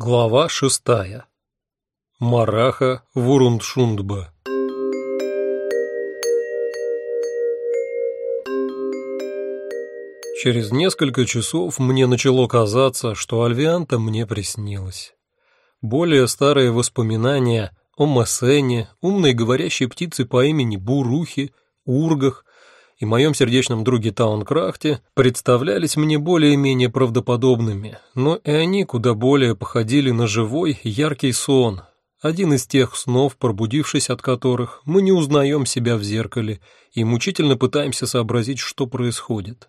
Глава шестая. Мараха Вурундшундба. Через несколько часов мне начало казаться, что Альвианта мне приснилась. Более старые воспоминания о Массене, умной говорящей птице по имени Бурухи, Ургах и моем сердечном друге Таункрахте представлялись мне более-менее правдоподобными, но и они куда более походили на живой, яркий сон, один из тех снов, пробудившись от которых, мы не узнаем себя в зеркале и мучительно пытаемся сообразить, что происходит.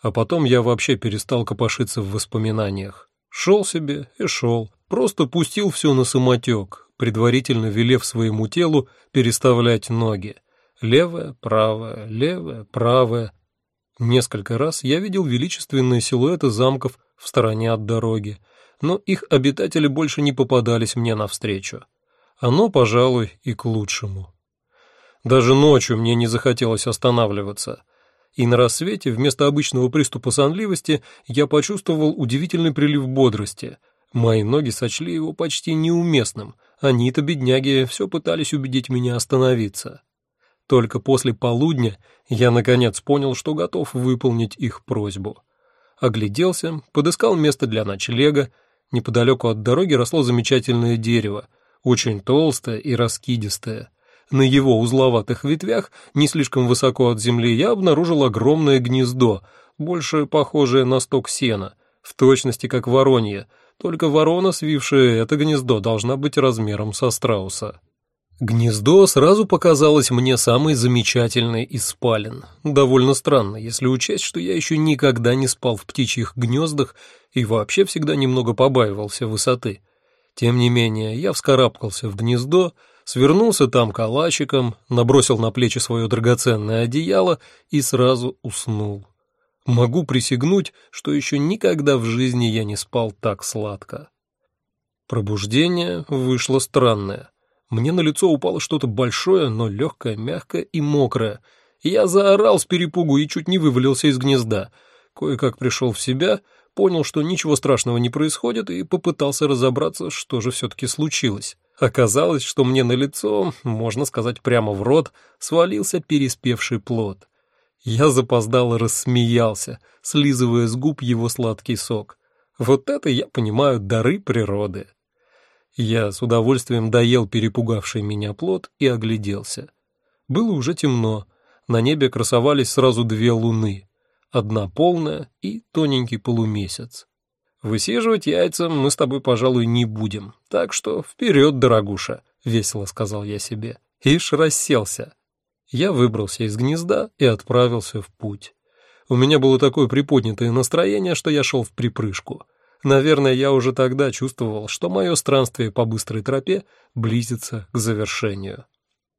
А потом я вообще перестал копошиться в воспоминаниях. Шел себе и шел, просто пустил все на самотек, предварительно велев своему телу переставлять ноги. Левая, правая, левая, правая. Несколько раз я видел величественные силуэты замков в стороне от дороги, но их обитатели больше не попадались мне навстречу. Оно, пожалуй, и к лучшему. Даже ночью мне не захотелось останавливаться, и на рассвете вместо обычного приступа сонливости я почувствовал удивительный прилив бодрости. Мои ноги сочли его почти неуместным, они-то, бедняги, все пытались убедить меня остановиться. Только после полудня я наконец понял, что готов выполнить их просьбу. Огляделся, подыскал место для ночлега. Неподалеку от дороги росло замечательное дерево, очень толстое и раскидистое. На его узловатых ветвях, не слишком высоко от земли, я обнаружил огромное гнездо, больше похожее на сток сена, в точности как воронье, только ворона, свившая это гнездо, должна быть размером со страуса. Гнездо сразу показалось мне самой замечательной из спален. Довольно странно, если учесть, что я еще никогда не спал в птичьих гнездах и вообще всегда немного побаивался высоты. Тем не менее, я вскарабкался в гнездо, свернулся там калачиком, набросил на плечи свое драгоценное одеяло и сразу уснул. Могу присягнуть, что еще никогда в жизни я не спал так сладко. Пробуждение вышло странное. Мне на лицо упало что-то большое, но легкое, мягкое и мокрое. Я заорал с перепугу и чуть не вывалился из гнезда. Кое-как пришел в себя, понял, что ничего страшного не происходит, и попытался разобраться, что же все-таки случилось. Оказалось, что мне на лицо, можно сказать прямо в рот, свалился переспевший плод. Я запоздало рассмеялся, слизывая с губ его сладкий сок. Вот это я понимаю дары природы. Я с удовольствием доел перепугавший меня плод и огляделся. Было уже темно, на небе красовались сразу две луны, одна полная и тоненький полумесяц. «Высиживать яйца мы с тобой, пожалуй, не будем, так что вперед, дорогуша», — весело сказал я себе. Ишь расселся. Я выбрался из гнезда и отправился в путь. У меня было такое приподнятое настроение, что я шел в припрыжку — Наверное, я уже тогда чувствовал, что мое странствие по быстрой тропе близится к завершению.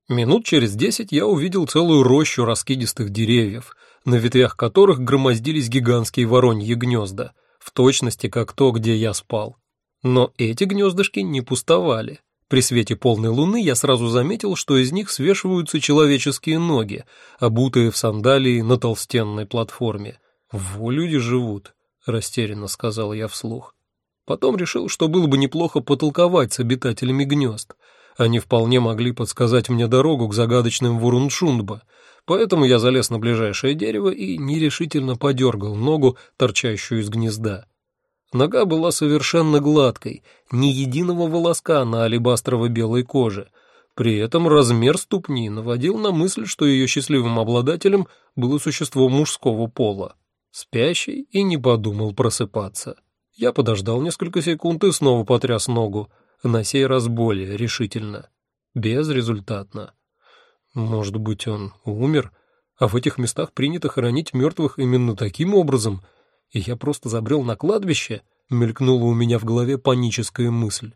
Минут через десять я увидел целую рощу раскидистых деревьев, на ветвях которых громоздились гигантские вороньи гнезда, в точности как то, где я спал. Но эти гнездышки не пустовали. При свете полной луны я сразу заметил, что из них свешиваются человеческие ноги, обутые в сандалии на толстенной платформе. Во люди живут. — растерянно сказал я вслух. Потом решил, что было бы неплохо потолковать с обитателями гнезд. Они вполне могли подсказать мне дорогу к загадочным Вуруншундба, поэтому я залез на ближайшее дерево и нерешительно подергал ногу, торчащую из гнезда. Нога была совершенно гладкой, ни единого волоска на алебастрово-белой коже. При этом размер ступни наводил на мысль, что ее счастливым обладателем было существо мужского пола спящий и не подумал просыпаться. Я подождал несколько секунд и снова потряс ногу, на сей раз более решительно. Безрезультатно. Может быть, он умер, а в этих местах принято хоронить мертвых именно таким образом, и я просто забрел на кладбище, мелькнула у меня в голове паническая мысль.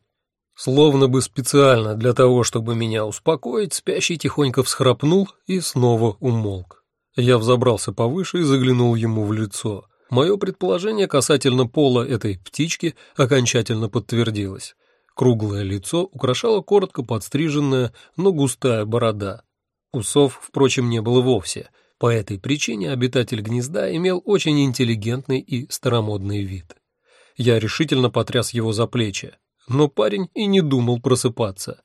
Словно бы специально для того, чтобы меня успокоить, спящий тихонько всхрапнул и снова умолк. Я взобрался повыше и заглянул ему в лицо. Мое предположение касательно пола этой птички окончательно подтвердилось. Круглое лицо украшало коротко подстриженная, но густая борода. Усов, впрочем, не было вовсе. По этой причине обитатель гнезда имел очень интеллигентный и старомодный вид. Я решительно потряс его за плечи, но парень и не думал просыпаться.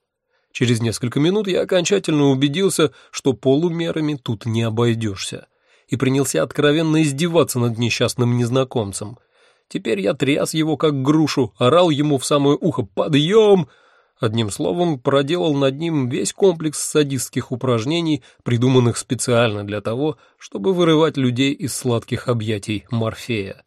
Через несколько минут я окончательно убедился, что полумерами тут не обойдешься, и принялся откровенно издеваться над несчастным незнакомцем. Теперь я тряс его как грушу, орал ему в самое ухо «Подъем!» Одним словом, проделал над ним весь комплекс садистских упражнений, придуманных специально для того, чтобы вырывать людей из сладких объятий Морфея.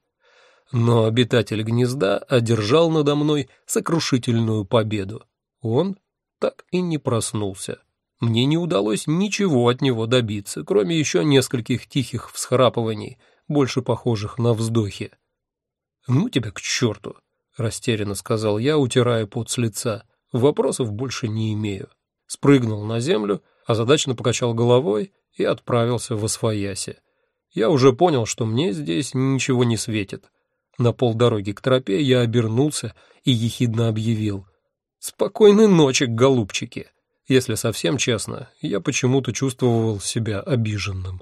Но обитатель гнезда одержал надо мной сокрушительную победу. Он так и не проснулся. Мне не удалось ничего от него добиться, кроме еще нескольких тихих всхрапываний, больше похожих на вздохи. «Ну тебя к черту!» — растерянно сказал я, утирая пот с лица. «Вопросов больше не имею». Спрыгнул на землю, озадаченно покачал головой и отправился в Освояси. Я уже понял, что мне здесь ничего не светит. На полдороги к тропе я обернулся и ехидно объявил. «Спокойной ночи, голубчики!» Если совсем честно, я почему-то чувствовал себя обиженным.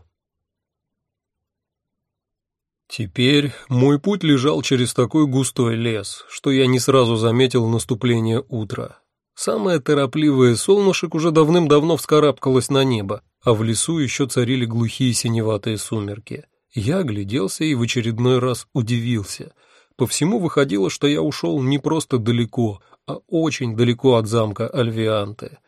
Теперь мой путь лежал через такой густой лес, что я не сразу заметил наступление утра. Самое торопливое солнышек уже давным-давно вскарабкалось на небо, а в лесу еще царили глухие синеватые сумерки. Я огляделся и в очередной раз удивился. По всему выходило, что я ушел не просто далеко, а очень далеко от замка Альвианте.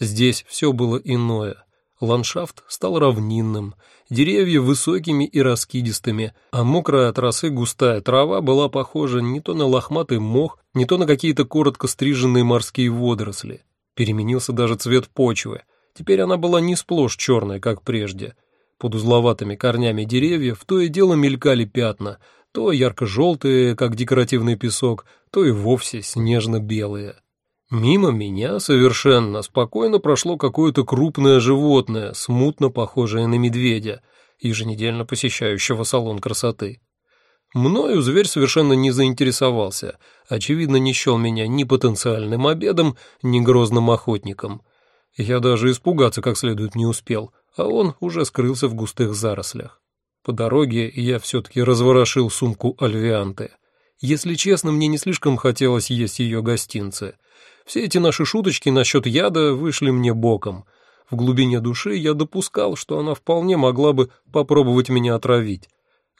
Здесь все было иное. Ландшафт стал равнинным, деревья высокими и раскидистыми, а мокрая от росы густая трава была похожа не то на лохматый мох, не то на какие-то коротко стриженные морские водоросли. Переменился даже цвет почвы. Теперь она была не сплошь черной, как прежде. Под узловатыми корнями деревьев то и дело мелькали пятна, то ярко-желтые, как декоративный песок, то и вовсе снежно-белые. Мимо меня совершенно спокойно прошло какое-то крупное животное, смутно похожее на медведя, еженедельно посещающего салон красоты. Мною зверь совершенно не заинтересовался, очевидно, не счел меня ни потенциальным обедом, ни грозным охотником. Я даже испугаться как следует не успел, а он уже скрылся в густых зарослях. По дороге я все-таки разворошил сумку альвианты. Если честно, мне не слишком хотелось есть ее гостинцы — все эти наши шуточки насчет яда вышли мне боком. В глубине души я допускал, что она вполне могла бы попробовать меня отравить.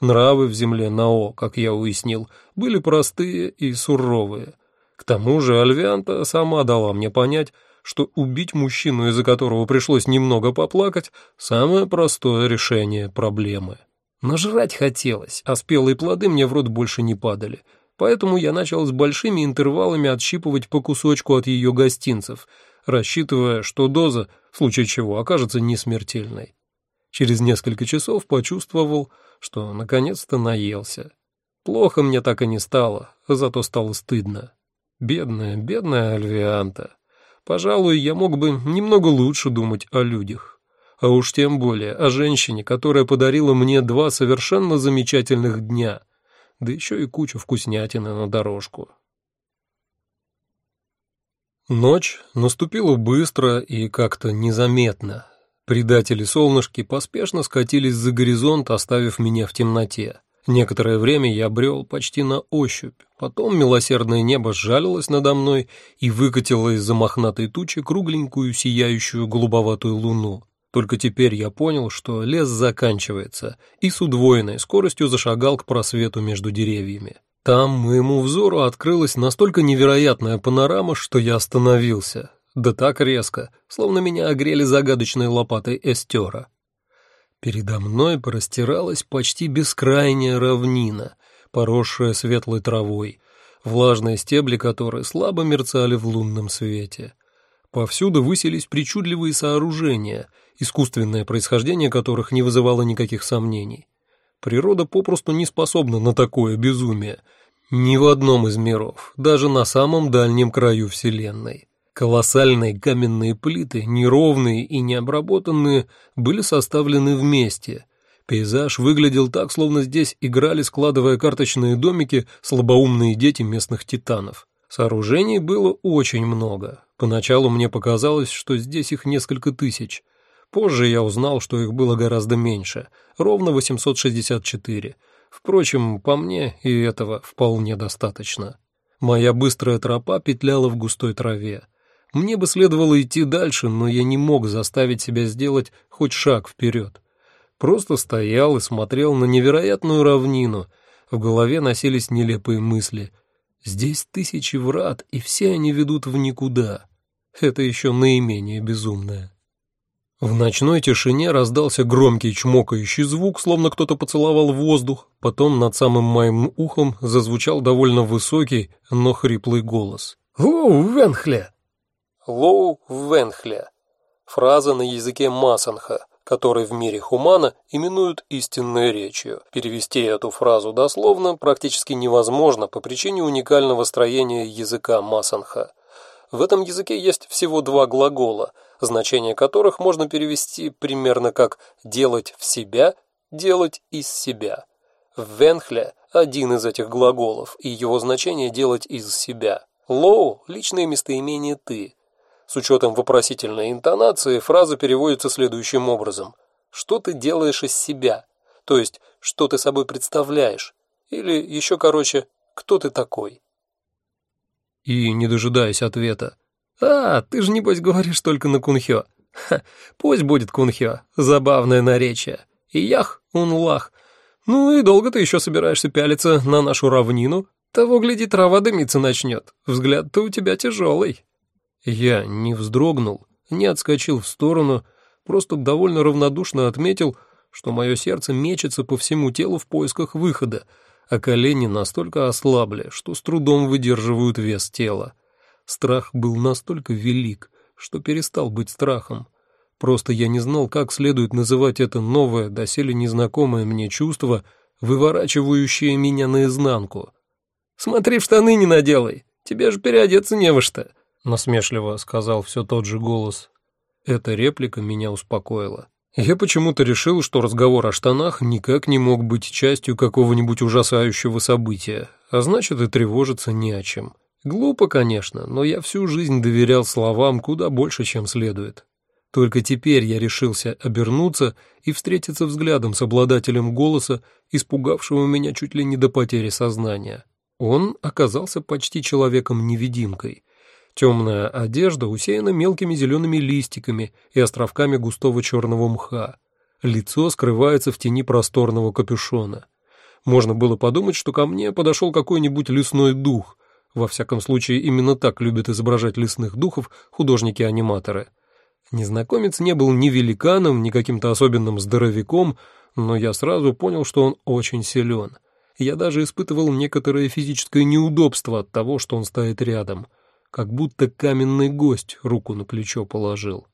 Нравы в земле Нао, как я уяснил, были простые и суровые. К тому же Альвианта сама дала мне понять, что убить мужчину, из-за которого пришлось немного поплакать, самое простое решение проблемы. Нажрать хотелось, а спелые плоды мне в рот больше не падали — поэтому я начал с большими интервалами отщипывать по кусочку от ее гостинцев, рассчитывая, что доза, в случае чего, окажется несмертельной. Через несколько часов почувствовал, что наконец-то наелся. Плохо мне так и не стало, зато стало стыдно. Бедная, бедная Альвианта. Пожалуй, я мог бы немного лучше думать о людях. А уж тем более о женщине, которая подарила мне два совершенно замечательных дня — да еще и кучу вкуснятины на дорожку. Ночь наступила быстро и как-то незаметно. Предатели солнышки поспешно скатились за горизонт, оставив меня в темноте. Некоторое время я брел почти на ощупь, потом милосердное небо сжалилось надо мной и выкатило из-за мохнатой тучи кругленькую сияющую голубоватую луну. Только теперь я понял, что лес заканчивается, и с удвоенной скоростью зашагал к просвету между деревьями. Там моему взору открылась настолько невероятная панорама, что я остановился. Да так резко, словно меня огрели загадочной лопатой эстера. Передо мной простиралась почти бескрайняя равнина, поросшая светлой травой, влажные стебли которой слабо мерцали в лунном свете. Повсюду высились причудливые сооружения — искусственное происхождение которых не вызывало никаких сомнений. Природа попросту не способна на такое безумие. Ни в одном из миров, даже на самом дальнем краю Вселенной. Колоссальные каменные плиты, неровные и необработанные, были составлены вместе. Пейзаж выглядел так, словно здесь играли, складывая карточные домики, слабоумные дети местных титанов. Сооружений было очень много. Поначалу мне показалось, что здесь их несколько тысяч – Позже я узнал, что их было гораздо меньше, ровно 864. Впрочем, по мне и этого вполне достаточно. Моя быстрая тропа петляла в густой траве. Мне бы следовало идти дальше, но я не мог заставить себя сделать хоть шаг вперед. Просто стоял и смотрел на невероятную равнину. В голове носились нелепые мысли. Здесь тысячи врат, и все они ведут в никуда. Это еще наименее безумное. В ночной тишине раздался громкий чмокающий звук, словно кто-то поцеловал воздух. Потом над самым моим ухом зазвучал довольно высокий, но хриплый голос. «Лоу Венхле!» «Лоу Венхле» — фраза на языке масанха, который в мире хумана именуют истинной речью. Перевести эту фразу дословно практически невозможно по причине уникального строения языка масанха. В этом языке есть всего два глагола — значение которых можно перевести примерно как «делать в себя», «делать из себя». В Венхле один из этих глаголов, и его значение «делать из себя». Лоу – личное местоимение «ты». С учетом вопросительной интонации фраза переводится следующим образом. «Что ты делаешь из себя?» То есть, что ты собой представляешь? Или, еще короче, кто ты такой? И, не дожидаясь ответа, «А, ты же, небось, говоришь только на кунхё. Ха, пусть будет кунхё, забавное наречие. И ях, унлах. Ну и долго ты еще собираешься пялиться на нашу равнину? Того, гляди, трава дымиться начнет. Взгляд-то у тебя тяжелый». Я не вздрогнул, не отскочил в сторону, просто довольно равнодушно отметил, что мое сердце мечется по всему телу в поисках выхода, а колени настолько ослабли, что с трудом выдерживают вес тела. Страх был настолько велик, что перестал быть страхом. Просто я не знал, как следует называть это новое, доселе незнакомое мне чувство, выворачивающее меня наизнанку. «Смотри, в штаны не наделай, тебе же переодеться не во что», — насмешливо сказал все тот же голос. Эта реплика меня успокоила. Я почему-то решил, что разговор о штанах никак не мог быть частью какого-нибудь ужасающего события, а значит и тревожиться не о чем. Глупо, конечно, но я всю жизнь доверял словам куда больше, чем следует. Только теперь я решился обернуться и встретиться взглядом с обладателем голоса, испугавшего меня чуть ли не до потери сознания. Он оказался почти человеком-невидимкой. Темная одежда усеяна мелкими зелеными листиками и островками густого черного мха. Лицо скрывается в тени просторного капюшона. Можно было подумать, что ко мне подошел какой-нибудь лесной дух — во всяком случае, именно так любят изображать лесных духов художники-аниматоры. Незнакомец не был ни великаном, ни каким-то особенным здоровяком, но я сразу понял, что он очень силен. Я даже испытывал некоторое физическое неудобство от того, что он стоит рядом, как будто каменный гость руку на плечо положил.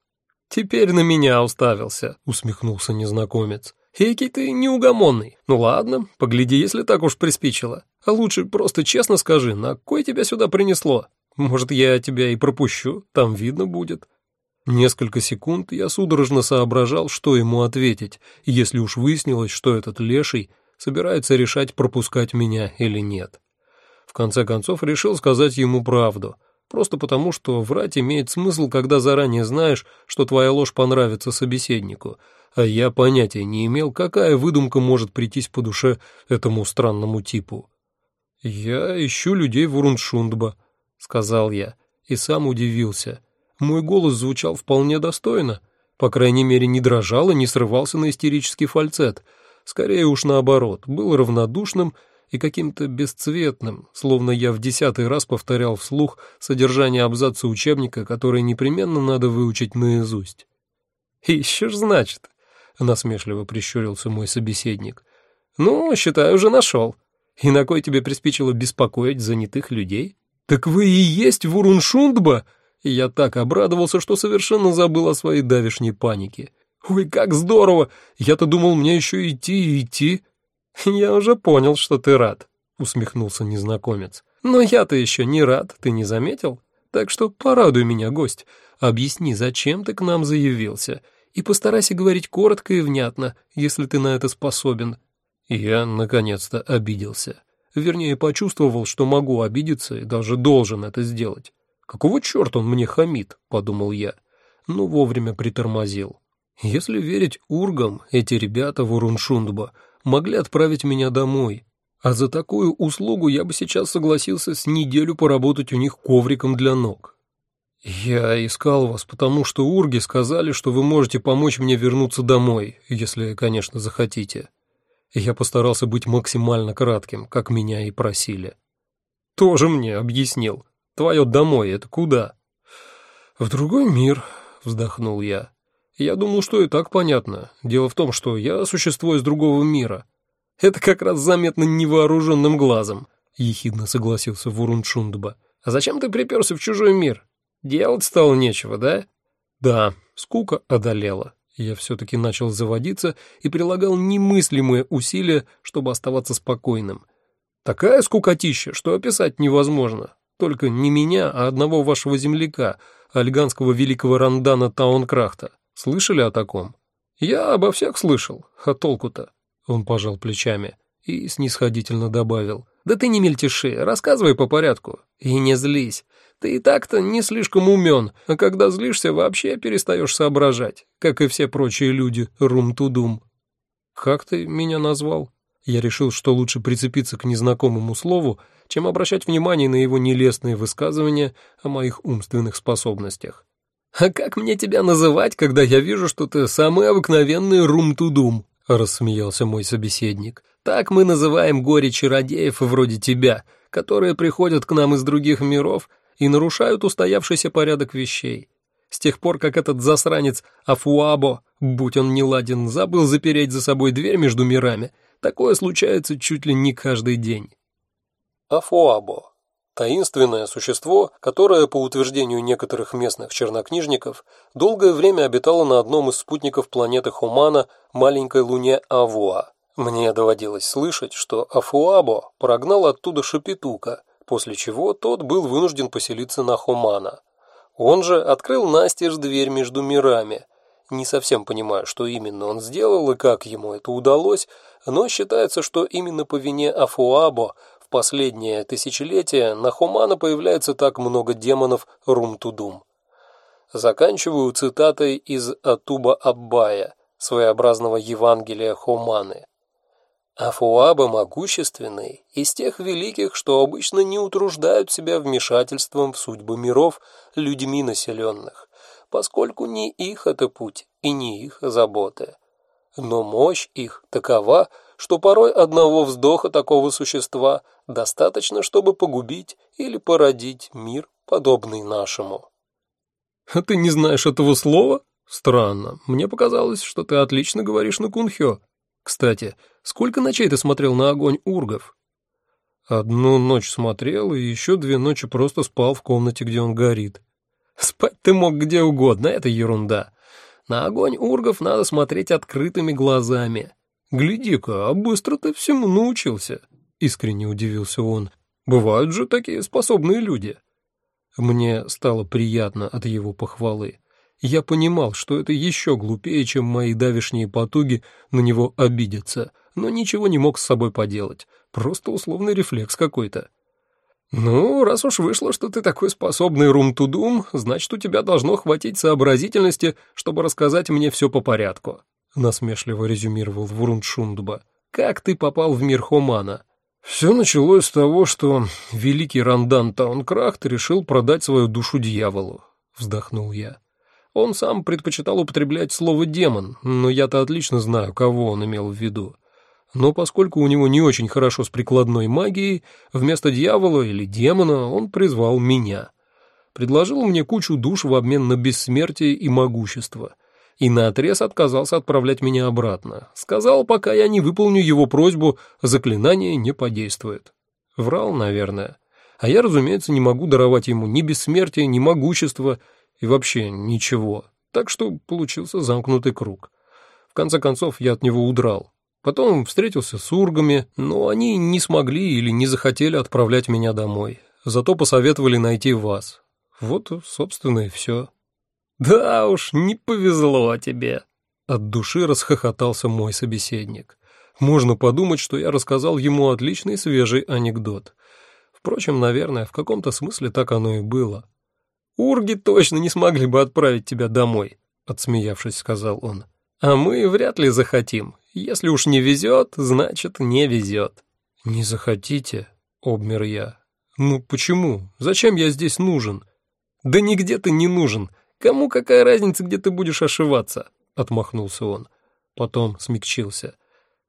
«Теперь на меня уставился», — усмехнулся незнакомец. «Экий ты неугомонный. Ну ладно, погляди, если так уж приспичило. А лучше просто честно скажи, на кой тебя сюда принесло? Может, я тебя и пропущу, там видно будет». Несколько секунд я судорожно соображал, что ему ответить, если уж выяснилось, что этот леший собирается решать, пропускать меня или нет. В конце концов решил сказать ему правду, просто потому, что врать имеет смысл, когда заранее знаешь, что твоя ложь понравится собеседнику, а я понятия не имел, какая выдумка может прийтись по душе этому странному типу. «Я ищу людей в Уруншундба», — сказал я, и сам удивился. Мой голос звучал вполне достойно, по крайней мере, не дрожал и не срывался на истерический фальцет. Скорее уж наоборот, был равнодушным и каким-то бесцветным, словно я в десятый раз повторял вслух содержание абзаца учебника, который непременно надо выучить наизусть. «Ищешь, значит?» — насмешливо прищурился мой собеседник. «Ну, считай, уже нашел. И на кой тебе приспичило беспокоить занятых людей? Так вы и есть Вуруншундба? Я так обрадовался, что совершенно забыл о своей давешней панике. Ой, как здорово! Я-то думал, мне еще идти и идти. Я уже понял, что ты рад, усмехнулся незнакомец. Но я-то еще не рад, ты не заметил? Так что порадуй меня, гость. Объясни, зачем ты к нам заявился, и постарайся говорить коротко и внятно, если ты на это способен. Я, наконец-то, обиделся. Вернее, почувствовал, что могу обидеться и даже должен это сделать. «Какого черта он мне хамит?» — подумал я, но вовремя притормозил. Если верить ургам, эти ребята в Уруншундба могли отправить меня домой. А за такую услугу я бы сейчас согласился с неделю поработать у них ковриком для ног. Я искал вас, потому что урги сказали, что вы можете помочь мне вернуться домой, если, конечно, захотите. Я постарался быть максимально кратким, как меня и просили. Тоже мне объяснил. Твое домой — это куда? В другой мир, вздохнул я. Я думал, что и так понятно. Дело в том, что я существо из другого мира. Это как раз заметно невооруженным глазом, ехидно согласился Вурунчундба. А зачем ты приперся в чужой мир? Делать стало нечего, да? Да, скука одолела. Я все-таки начал заводиться и прилагал немыслимые усилия, чтобы оставаться спокойным. Такая скукотища, что описать невозможно. Только не меня, а одного вашего земляка, альганского великого рандана Таункрахта. Слышали о таком? Я обо всех слышал, а толку-то? Он пожал плечами и снисходительно добавил. Да ты не мельтеши, рассказывай по порядку. И не злись. Ты и так-то не слишком умен, а когда злишься, вообще перестаешь соображать, как и все прочие люди, рум-тудум. Как ты меня назвал? Я решил, что лучше прицепиться к незнакомому слову, чем обращать внимание на его нелестные высказывания о моих умственных способностях. «А как мне тебя называть, когда я вижу, что ты самый обыкновенный рум-тудум?» — рассмеялся мой собеседник. «Так мы называем горе-чародеев вроде тебя, которые приходят к нам из других миров и нарушают устоявшийся порядок вещей. С тех пор, как этот засранец Афуабо, будь он неладен, забыл запереть за собой дверь между мирами, такое случается чуть ли не каждый день. Афуабо – таинственное существо, которое, по утверждению некоторых местных чернокнижников, долгое время обитало на одном из спутников планеты Хумана, маленькой луне Авуа. Мне доводилось слышать, что Афуабо прогнал оттуда Шапитука – после чего тот был вынужден поселиться на Хумана. Он же открыл настежь дверь между мирами. Не совсем понимаю, что именно он сделал и как ему это удалось, но считается, что именно по вине Афуабо в последнее тысячелетие на Хумана появляется так много демонов Рум-Тудум. Заканчиваю цитатой из Атуба Аббая, своеобразного Евангелия Хуманы. Афуаба могущественный, из тех великих, что обычно не утруждают себя вмешательством в судьбы миров людьми населенных, поскольку не их это путь и не их заботы. Но мощь их такова, что порой одного вздоха такого существа достаточно, чтобы погубить или породить мир, подобный нашему. «А ты не знаешь этого слова? Странно. Мне показалось, что ты отлично говоришь на кунхё. Кстати, сколько ночей ты смотрел на огонь ургов? Одну ночь смотрел, и еще две ночи просто спал в комнате, где он горит. Спать ты мог где угодно, это ерунда. На огонь ургов надо смотреть открытыми глазами. Гляди-ка, а быстро ты всему научился, искренне удивился он. Бывают же такие способные люди. Мне стало приятно от его похвалы. Я понимал, что это еще глупее, чем мои давишние потуги на него обидеться, но ничего не мог с собой поделать. Просто условный рефлекс какой-то. «Ну, раз уж вышло, что ты такой способный рум-тудум, значит, у тебя должно хватить сообразительности, чтобы рассказать мне все по порядку», — насмешливо резюмировал Вуруншундба. «Как ты попал в мир Хомана?» «Все началось с того, что великий Рандан Таункрахт решил продать свою душу дьяволу», — вздохнул я. Он сам предпочитал употреблять слово «демон», но я-то отлично знаю, кого он имел в виду. Но поскольку у него не очень хорошо с прикладной магией, вместо дьявола или демона он призвал меня. Предложил мне кучу душ в обмен на бессмертие и могущество. И наотрез отказался отправлять меня обратно. Сказал, пока я не выполню его просьбу, заклинание не подействует. Врал, наверное. А я, разумеется, не могу даровать ему ни бессмертия, ни могущества, и вообще ничего. Так что получился замкнутый круг. В конце концов, я от него удрал. Потом встретился с ургами, но они не смогли или не захотели отправлять меня домой. Зато посоветовали найти вас. Вот, собственно, и все. «Да уж, не повезло тебе!» От души расхохотался мой собеседник. Можно подумать, что я рассказал ему отличный свежий анекдот. Впрочем, наверное, в каком-то смысле так оно и было. «Урги точно не смогли бы отправить тебя домой», — отсмеявшись, сказал он. «А мы вряд ли захотим, Если уж не везет, значит, не везет. «Не захотите?» — обмер я. «Ну почему? Зачем я здесь нужен?» «Да нигде ты не нужен. Кому какая разница, где ты будешь ошиваться?» — отмахнулся он. Потом смягчился.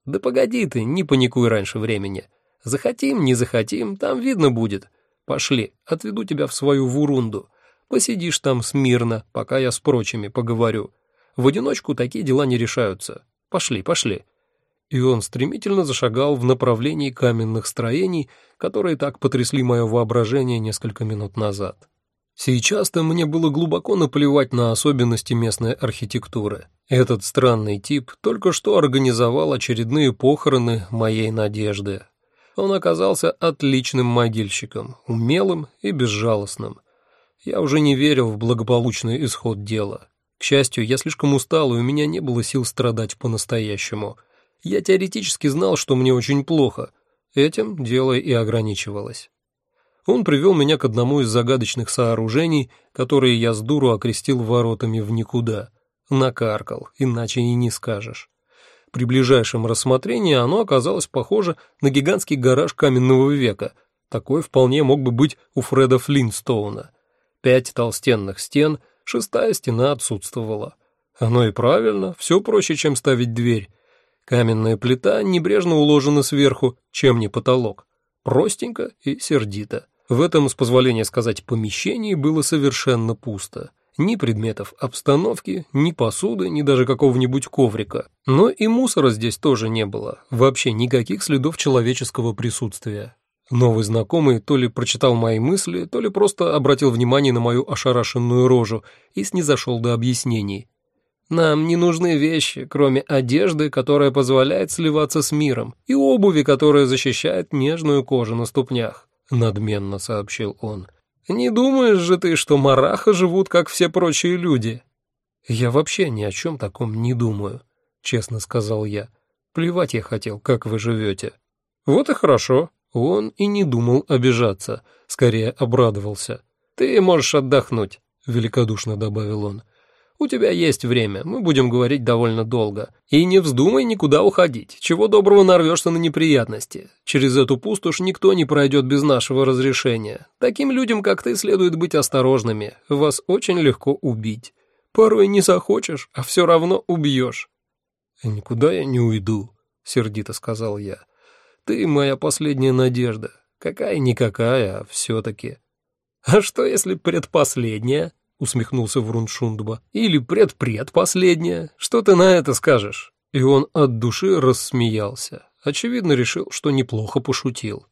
«Да погоди ты, не паникуй раньше времени. Захотим, не захотим, там видно будет. Пошли, отведу тебя в свою вурунду. Посидишь там смирно, пока я с прочими поговорю. В одиночку такие дела не решаются. Пошли, пошли» и он стремительно зашагал в направлении каменных строений, которые так потрясли мое воображение несколько минут назад. Сейчас-то мне было глубоко наплевать на особенности местной архитектуры. Этот странный тип только что организовал очередные похороны моей надежды. Он оказался отличным могильщиком, умелым и безжалостным. Я уже не верил в благополучный исход дела. К счастью, я слишком устал, и у меня не было сил страдать по-настоящему — я теоретически знал, что мне очень плохо. Этим дело и ограничивалось. Он привел меня к одному из загадочных сооружений, которые я с дуру окрестил воротами в никуда. Накаркал, иначе и не скажешь. При ближайшем рассмотрении оно оказалось похоже на гигантский гараж каменного века. Такой вполне мог бы быть у Фреда Флинстоуна. Пять толстенных стен, шестая стена отсутствовала. Оно и правильно, все проще, чем ставить дверь. Каменная плита небрежно уложена сверху, чем не потолок. Простенько и сердито. В этом, с позволения сказать, помещении было совершенно пусто. Ни предметов обстановки, ни посуды, ни даже какого-нибудь коврика. Но и мусора здесь тоже не было. Вообще никаких следов человеческого присутствия. Новый знакомый то ли прочитал мои мысли, то ли просто обратил внимание на мою ошарашенную рожу и снизошел до объяснений. Нам не нужны вещи, кроме одежды, которая позволяет сливаться с миром, и обуви, которая защищает нежную кожу на ступнях», — надменно сообщил он. «Не думаешь же ты, что мараха живут, как все прочие люди?» «Я вообще ни о чем таком не думаю», — честно сказал я. «Плевать я хотел, как вы живете». «Вот и хорошо». Он и не думал обижаться, скорее обрадовался. «Ты можешь отдохнуть», — великодушно добавил он. У тебя есть время, мы будем говорить довольно долго. И не вздумай никуда уходить, чего доброго нарвешься на неприятности. Через эту пустошь никто не пройдет без нашего разрешения. Таким людям, как ты, следует быть осторожными, вас очень легко убить. Порой не захочешь, а все равно убьешь». «Никуда я не уйду», — сердито сказал я. «Ты моя последняя надежда. Какая-никакая, а все-таки». «А что, если предпоследняя?» усмехнулся Вруншундба. «Или предпредпоследняя. Что ты на это скажешь?» И он от души рассмеялся. Очевидно, решил, что неплохо пошутил.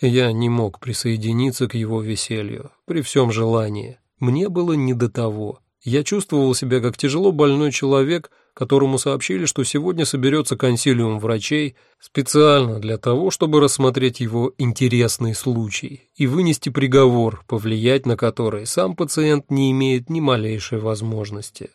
Я не мог присоединиться к его веселью, при всем желании. Мне было не до того. Я чувствовал себя как тяжело больной человек, которому сообщили, что сегодня соберется консилиум врачей специально для того, чтобы рассмотреть его интересный случай и вынести приговор, повлиять на который сам пациент не имеет ни малейшей возможности.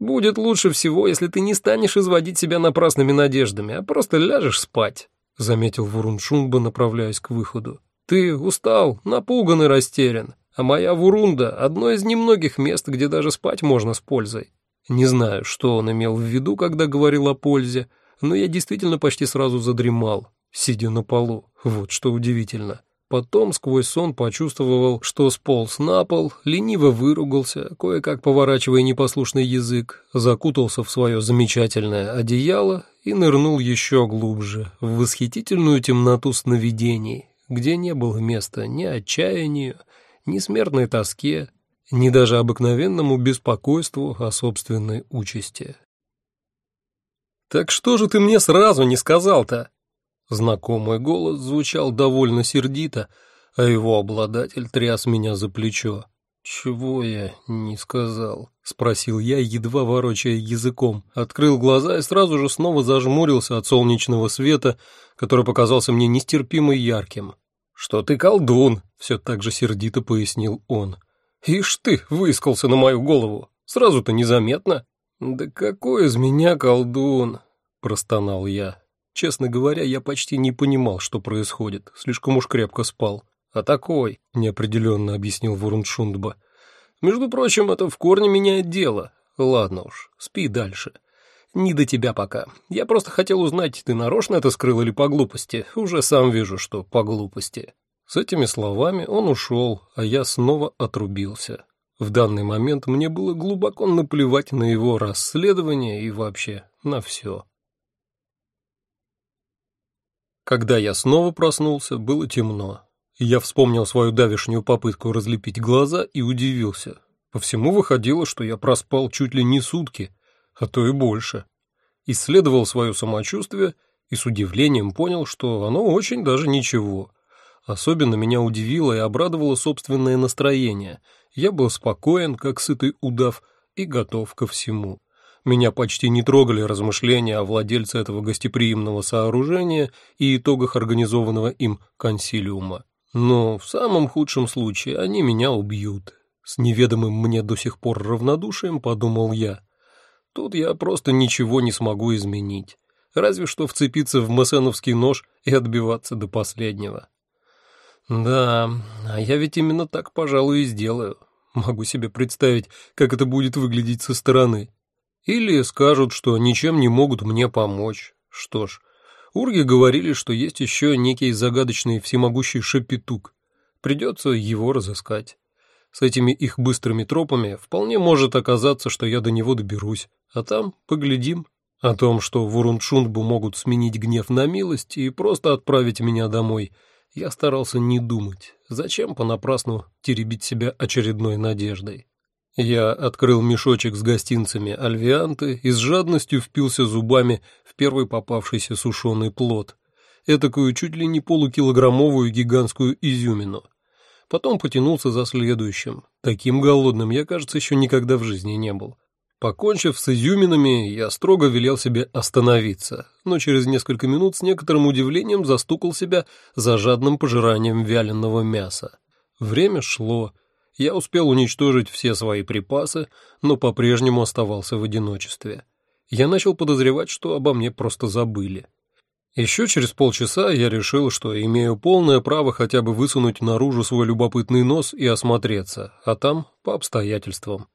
«Будет лучше всего, если ты не станешь изводить себя напрасными надеждами, а просто ляжешь спать», — заметил Вуруншунба, направляясь к выходу. «Ты устал, напуган и растерян, а моя Вурунда — одно из немногих мест, где даже спать можно с пользой. Не знаю, что он имел в виду, когда говорил о пользе, но я действительно почти сразу задремал, сидя на полу. Вот что удивительно. Потом сквозь сон почувствовал, что сполз на пол, лениво выругался, кое-как поворачивая непослушный язык, закутался в свое замечательное одеяло и нырнул еще глубже, в восхитительную темноту сновидений, где не было места ни отчаянию, ни смертной тоске, ни даже обыкновенному беспокойству о собственной участи. «Так что же ты мне сразу не сказал-то?» Знакомый голос звучал довольно сердито, а его обладатель тряс меня за плечо. «Чего я не сказал?» — спросил я, едва ворочая языком. Открыл глаза и сразу же снова зажмурился от солнечного света, который показался мне нестерпимо ярким. «Что ты колдун?» — все так же сердито пояснил он. Ишь ты, выискался на мою голову. Сразу-то незаметно. Да какой из меня колдун, простонал я. Честно говоря, я почти не понимал, что происходит. Слишком уж крепко спал. А такой, неопределенно объяснил Вуруншундба. Между прочим, это в корне меняет дело. Ладно уж, спи дальше. «Не до тебя пока. Я просто хотел узнать, ты нарочно это скрыл или по глупости? Уже сам вижу, что по глупости». С этими словами он ушел, а я снова отрубился. В данный момент мне было глубоко наплевать на его расследование и вообще на все. Когда я снова проснулся, было темно. Я вспомнил свою давешнюю попытку разлепить глаза и удивился. По всему выходило, что я проспал чуть ли не сутки, а то и больше. Исследовал свое самочувствие и с удивлением понял, что оно очень даже ничего. Особенно меня удивило и обрадовало собственное настроение. Я был спокоен, как сытый удав, и готов ко всему. Меня почти не трогали размышления о владельце этого гостеприимного сооружения и итогах организованного им консилиума. Но в самом худшем случае они меня убьют. С неведомым мне до сих пор равнодушием подумал я. Тут я просто ничего не смогу изменить. Разве что вцепиться в масеновский нож и отбиваться до последнего. Да, а я ведь именно так, пожалуй, и сделаю. Могу себе представить, как это будет выглядеть со стороны. Или скажут, что ничем не могут мне помочь. Что ж, урги говорили, что есть еще некий загадочный всемогущий шапитук. Придется его разыскать. С этими их быстрыми тропами вполне может оказаться, что я до него доберусь, а там поглядим. О том, что в Урунчунбу могут сменить гнев на милость и просто отправить меня домой, я старался не думать. Зачем понапрасну теребить себя очередной надеждой? Я открыл мешочек с гостинцами альвианты и с жадностью впился зубами в первый попавшийся сушеный плод, этакую чуть ли не полукилограммовую гигантскую изюмину. Потом потянулся за следующим. Таким голодным я, кажется, еще никогда в жизни не был. Покончив с изюминами, я строго велел себе остановиться, но через несколько минут с некоторым удивлением застукал себя за жадным пожиранием вяленого мяса. Время шло. Я успел уничтожить все свои припасы, но по-прежнему оставался в одиночестве. Я начал подозревать, что обо мне просто забыли. Еще через полчаса я решил, что имею полное право хотя бы высунуть наружу свой любопытный нос и осмотреться, а там по обстоятельствам.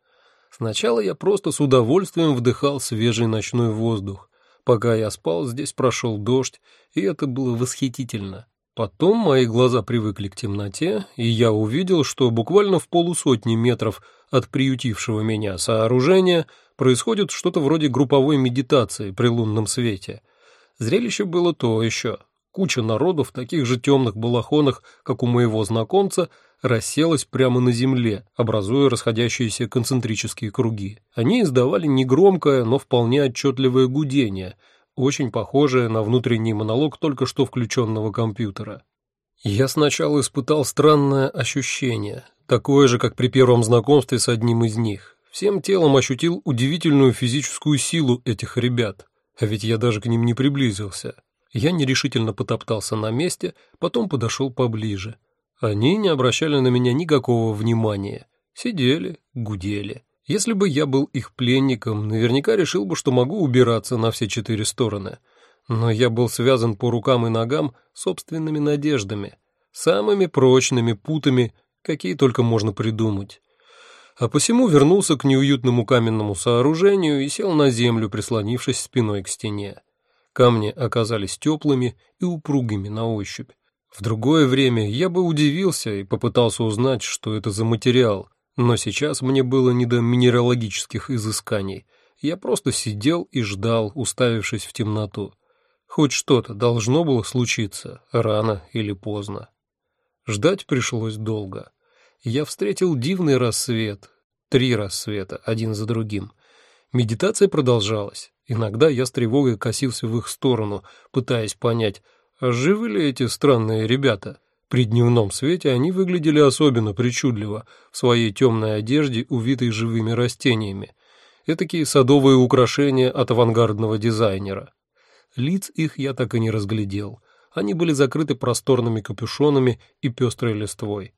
Сначала я просто с удовольствием вдыхал свежий ночной воздух. Пока я спал, здесь прошел дождь, и это было восхитительно. Потом мои глаза привыкли к темноте, и я увидел, что буквально в полусотни метров от приютившего меня сооружения происходит что-то вроде групповой медитации при лунном свете — Зрелище было то еще. Куча народу в таких же темных балахонах, как у моего знакомца, расселась прямо на земле, образуя расходящиеся концентрические круги. Они издавали негромкое, но вполне отчетливое гудение, очень похожее на внутренний монолог только что включенного компьютера. Я сначала испытал странное ощущение, такое же, как при первом знакомстве с одним из них. Всем телом ощутил удивительную физическую силу этих ребят. А ведь я даже к ним не приблизился. Я нерешительно потоптался на месте, потом подошел поближе. Они не обращали на меня никакого внимания. Сидели, гудели. Если бы я был их пленником, наверняка решил бы, что могу убираться на все четыре стороны. Но я был связан по рукам и ногам собственными надеждами, самыми прочными путами, какие только можно придумать а посему вернулся к неуютному каменному сооружению и сел на землю, прислонившись спиной к стене. Камни оказались теплыми и упругими на ощупь. В другое время я бы удивился и попытался узнать, что это за материал, но сейчас мне было не до минералогических изысканий. Я просто сидел и ждал, уставившись в темноту. Хоть что-то должно было случиться, рано или поздно. Ждать пришлось долго я встретил дивный рассвет. Три рассвета, один за другим. Медитация продолжалась. Иногда я с тревогой косился в их сторону, пытаясь понять, а живы ли эти странные ребята. При дневном свете они выглядели особенно причудливо, в своей темной одежде, увитой живыми растениями. Этакие садовые украшения от авангардного дизайнера. Лиц их я так и не разглядел. Они были закрыты просторными капюшонами и пестрой листвой.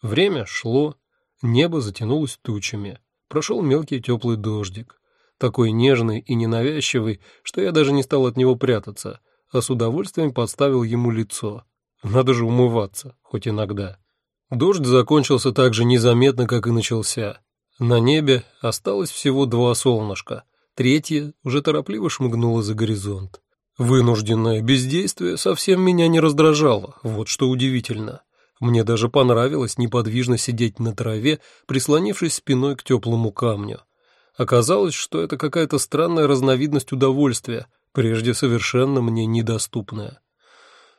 Время шло, небо затянулось тучами, прошел мелкий теплый дождик, такой нежный и ненавязчивый, что я даже не стал от него прятаться, а с удовольствием подставил ему лицо. Надо же умываться, хоть иногда. Дождь закончился так же незаметно, как и начался. На небе осталось всего два солнышка, Третья уже торопливо шмыгнула за горизонт. Вынужденное бездействие совсем меня не раздражало, вот что удивительно. Мне даже понравилось неподвижно сидеть на траве, прислонившись спиной к теплому камню. Оказалось, что это какая-то странная разновидность удовольствия, прежде совершенно мне недоступная.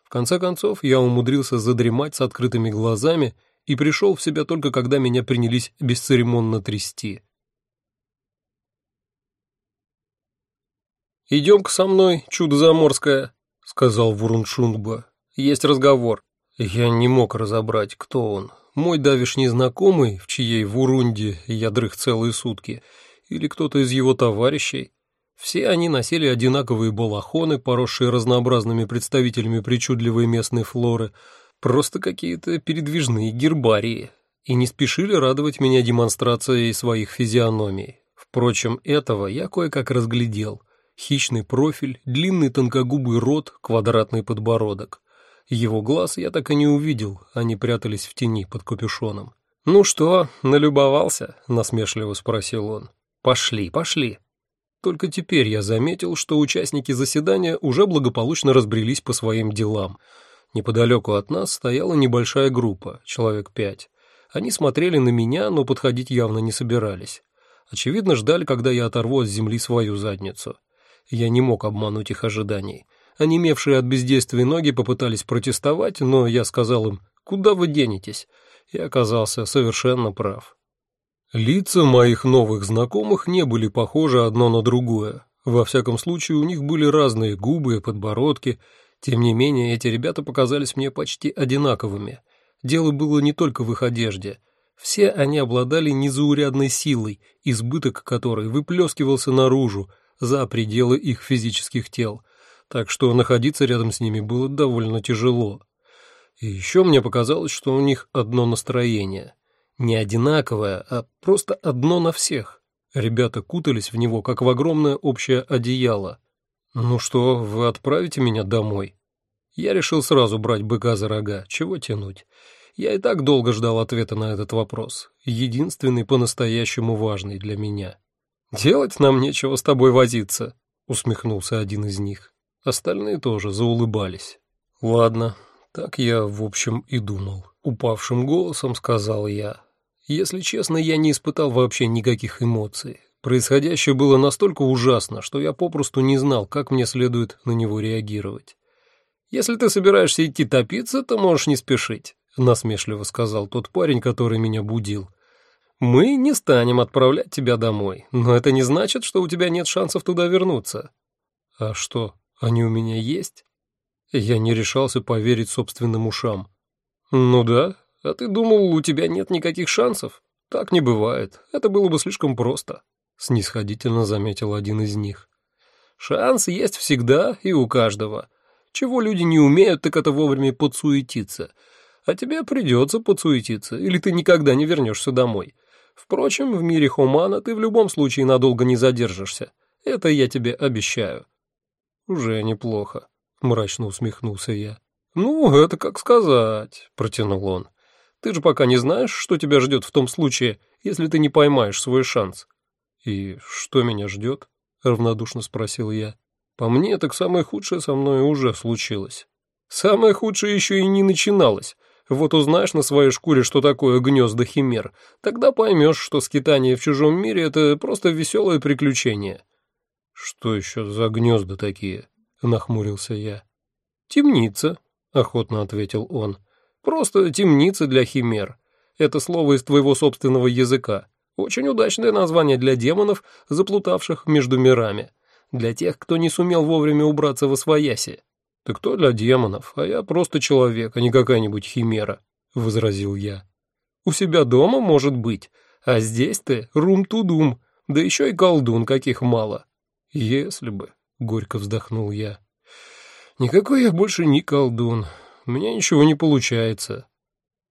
В конце концов, я умудрился задремать с открытыми глазами и пришел в себя только когда меня принялись бесцеремонно трясти. «Идем-ка со мной, чудо заморское», — сказал Вуруншунгба. «Есть разговор». Я не мог разобрать, кто он. Мой давишний знакомый, в чьей Вурунде я дрых целые сутки, или кто-то из его товарищей. Все они носили одинаковые балахоны, поросшие разнообразными представителями причудливой местной флоры, просто какие-то передвижные гербарии, и не спешили радовать меня демонстрацией своих физиономий. Впрочем, этого я кое-как разглядел. Хищный профиль, длинный тонкогубый рот, квадратный подбородок. Его глаз я так и не увидел, они прятались в тени под капюшоном. «Ну что, налюбовался?» — насмешливо спросил он. «Пошли, пошли». Только теперь я заметил, что участники заседания уже благополучно разбрелись по своим делам. Неподалеку от нас стояла небольшая группа, человек пять. Они смотрели на меня, но подходить явно не собирались. Очевидно, ждали, когда я оторву от земли свою задницу. Я не мог обмануть их ожиданий. Онемевшие от бездействия ноги попытались протестовать, но я сказал им «Куда вы денетесь?» и оказался совершенно прав. Лица моих новых знакомых не были похожи одно на другое. Во всяком случае, у них были разные губы и подбородки. Тем не менее, эти ребята показались мне почти одинаковыми. Дело было не только в их одежде. Все они обладали незаурядной силой, избыток которой выплескивался наружу, за пределы их физических тел – так что находиться рядом с ними было довольно тяжело. И еще мне показалось, что у них одно настроение. Не одинаковое, а просто одно на всех. Ребята кутались в него, как в огромное общее одеяло. «Ну что, вы отправите меня домой?» Я решил сразу брать быка за рога, чего тянуть. Я и так долго ждал ответа на этот вопрос, единственный по-настоящему важный для меня. «Делать нам нечего с тобой возиться», — усмехнулся один из них. Остальные тоже заулыбались. «Ладно, так я, в общем, и думал». Упавшим голосом сказал я. Если честно, я не испытал вообще никаких эмоций. Происходящее было настолько ужасно, что я попросту не знал, как мне следует на него реагировать. «Если ты собираешься идти топиться, то можешь не спешить», — насмешливо сказал тот парень, который меня будил. «Мы не станем отправлять тебя домой, но это не значит, что у тебя нет шансов туда вернуться». «А что, они у меня есть? Я не решался поверить собственным ушам. Ну да, а ты думал, у тебя нет никаких шансов? Так не бывает. Это было бы слишком просто, снисходительно заметил один из них. Шанс есть всегда и у каждого. Чего люди не умеют, так это вовремя подсуетиться. А тебе придется подсуетиться, или ты никогда не вернешься домой. Впрочем, в мире Хумана ты в любом случае надолго не задержишься. Это я тебе обещаю. «Уже неплохо», — мрачно усмехнулся я. «Ну, это как сказать», — протянул он. «Ты же пока не знаешь, что тебя ждет в том случае, если ты не поймаешь свой шанс». «И что меня ждет?» — равнодушно спросил я. «По мне, так самое худшее со мной уже случилось». «Самое худшее еще и не начиналось. Вот узнаешь на своей шкуре, что такое гнезда химер, тогда поймешь, что скитание в чужом мире — это просто веселое приключение». «Что еще за гнезда такие?» — нахмурился я. «Темница», — охотно ответил он. «Просто темница для химер. Это слово из твоего собственного языка. Очень удачное название для демонов, заплутавших между мирами. Для тех, кто не сумел вовремя убраться во свояси. «Ты кто для демонов? А я просто человек, а не какая-нибудь химера», — возразил я. «У себя дома, может быть, а здесь ты рум-тудум, да еще и колдун, каких мало. «Если бы», — горько вздохнул я. «Никакой я больше не колдун. У меня ничего не получается».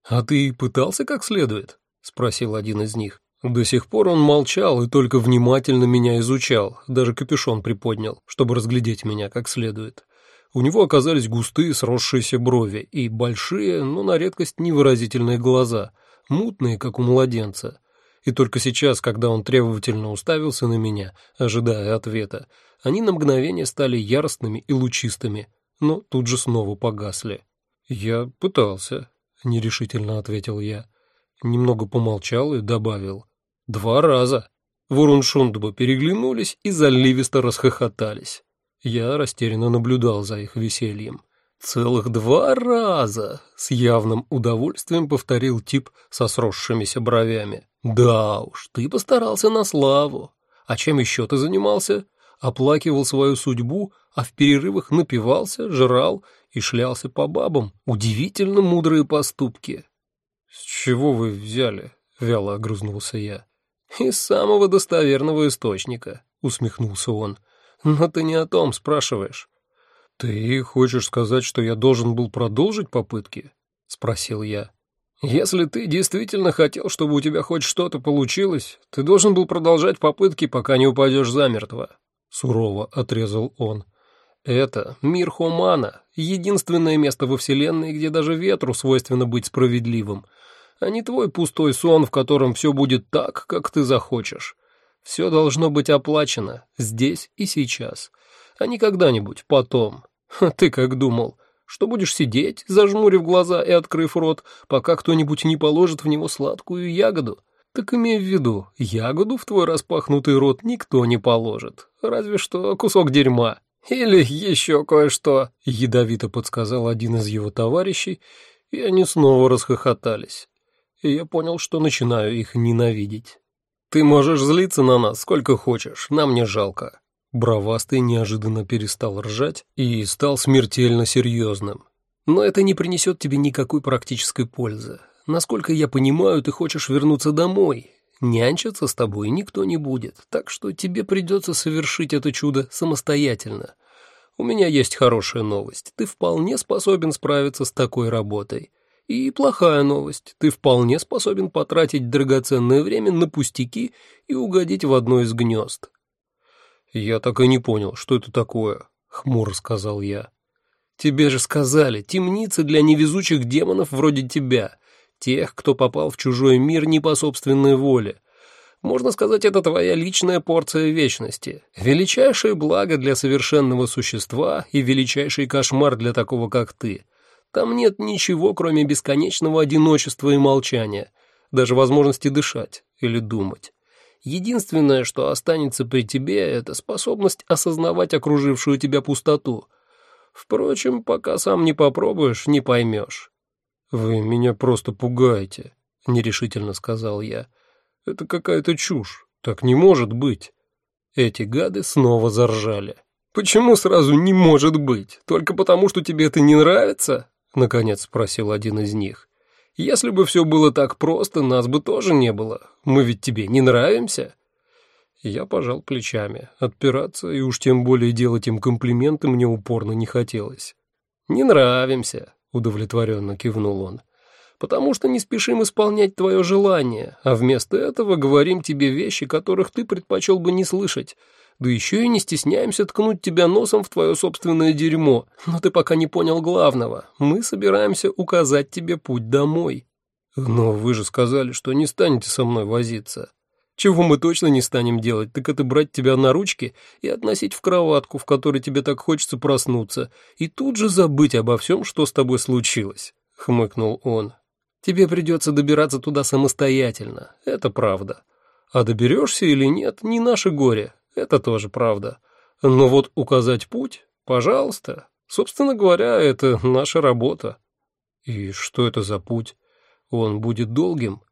«А ты пытался как следует?» — спросил один из них. До сих пор он молчал и только внимательно меня изучал, даже капюшон приподнял, чтобы разглядеть меня как следует. У него оказались густые сросшиеся брови и большие, но на редкость невыразительные глаза, мутные, как у младенца. И только сейчас, когда он требовательно уставился на меня, ожидая ответа, они на мгновение стали яростными и лучистыми, но тут же снова погасли. «Я пытался», — нерешительно ответил я. Немного помолчал и добавил. «Два раза». Вуруншундбы переглянулись и заливисто расхохотались. Я растерянно наблюдал за их весельем. «Целых два раза!» — с явным удовольствием повторил тип со сросшимися бровями. «Да уж, ты постарался на славу. А чем еще ты занимался? Оплакивал свою судьбу, а в перерывах напивался, жрал и шлялся по бабам. Удивительно мудрые поступки». «С чего вы взяли?» — вяло огрызнулся я. «Из самого достоверного источника», — усмехнулся он. «Но ты не о том спрашиваешь». «Ты хочешь сказать, что я должен был продолжить попытки?» — спросил я. «Если ты действительно хотел, чтобы у тебя хоть что-то получилось, ты должен был продолжать попытки, пока не упадешь замертво», — сурово отрезал он. «Это мир Хумана, единственное место во Вселенной, где даже ветру свойственно быть справедливым, а не твой пустой сон, в котором все будет так, как ты захочешь. Все должно быть оплачено здесь и сейчас, а не когда-нибудь потом. А ты как думал, что будешь сидеть, зажмурив глаза и открыв рот, пока кто-нибудь не положит в него сладкую ягоду? Так имей в виду, ягоду в твой распахнутый рот никто не положит, разве что кусок дерьма. Или еще кое-что, ядовито подсказал один из его товарищей, и они снова расхохотались. И я понял, что начинаю их ненавидеть. Ты можешь злиться на нас сколько хочешь, нам не жалко. Бравастый неожиданно перестал ржать и стал смертельно серьезным. Но это не принесет тебе никакой практической пользы. Насколько я понимаю, ты хочешь вернуться домой. Нянчиться с тобой никто не будет, так что тебе придется совершить это чудо самостоятельно. У меня есть хорошая новость. Ты вполне способен справиться с такой работой. И плохая новость. Ты вполне способен потратить драгоценное время на пустяки и угодить в одно из гнезд. «Я так и не понял, что это такое», — хмуро сказал я. «Тебе же сказали, темница для невезучих демонов вроде тебя, тех, кто попал в чужой мир не по собственной воле. Можно сказать, это твоя личная порция вечности, величайшее благо для совершенного существа и величайший кошмар для такого, как ты. Там нет ничего, кроме бесконечного одиночества и молчания, даже возможности дышать или думать. Единственное, что останется при тебе, это способность осознавать окружившую тебя пустоту. Впрочем, пока сам не попробуешь, не поймешь. «Вы меня просто пугаете», — нерешительно сказал я. «Это какая-то чушь. Так не может быть». Эти гады снова заржали. «Почему сразу не может быть? Только потому, что тебе это не нравится?» — наконец спросил один из них. Если бы все было так просто, нас бы тоже не было. Мы ведь тебе не нравимся?» Я пожал плечами. Отпираться и уж тем более делать им комплименты мне упорно не хотелось. «Не нравимся», — удовлетворенно кивнул он, «потому что не спешим исполнять твое желание, а вместо этого говорим тебе вещи, которых ты предпочел бы не слышать, да еще и не стесняемся ткнуть тебя носом в твое собственное дерьмо. Но ты пока не понял главного. Мы собираемся указать тебе путь домой. Но вы же сказали, что не станете со мной возиться. Чего мы точно не станем делать, так это брать тебя на ручки и относить в кроватку, в которой тебе так хочется проснуться, и тут же забыть обо всем, что с тобой случилось», — хмыкнул он. «Тебе придется добираться туда самостоятельно, это правда. А доберешься или нет, не наше горе, это тоже правда. Но вот указать путь, пожалуйста. Собственно говоря, это наша работа. И что это за путь? Он будет долгим?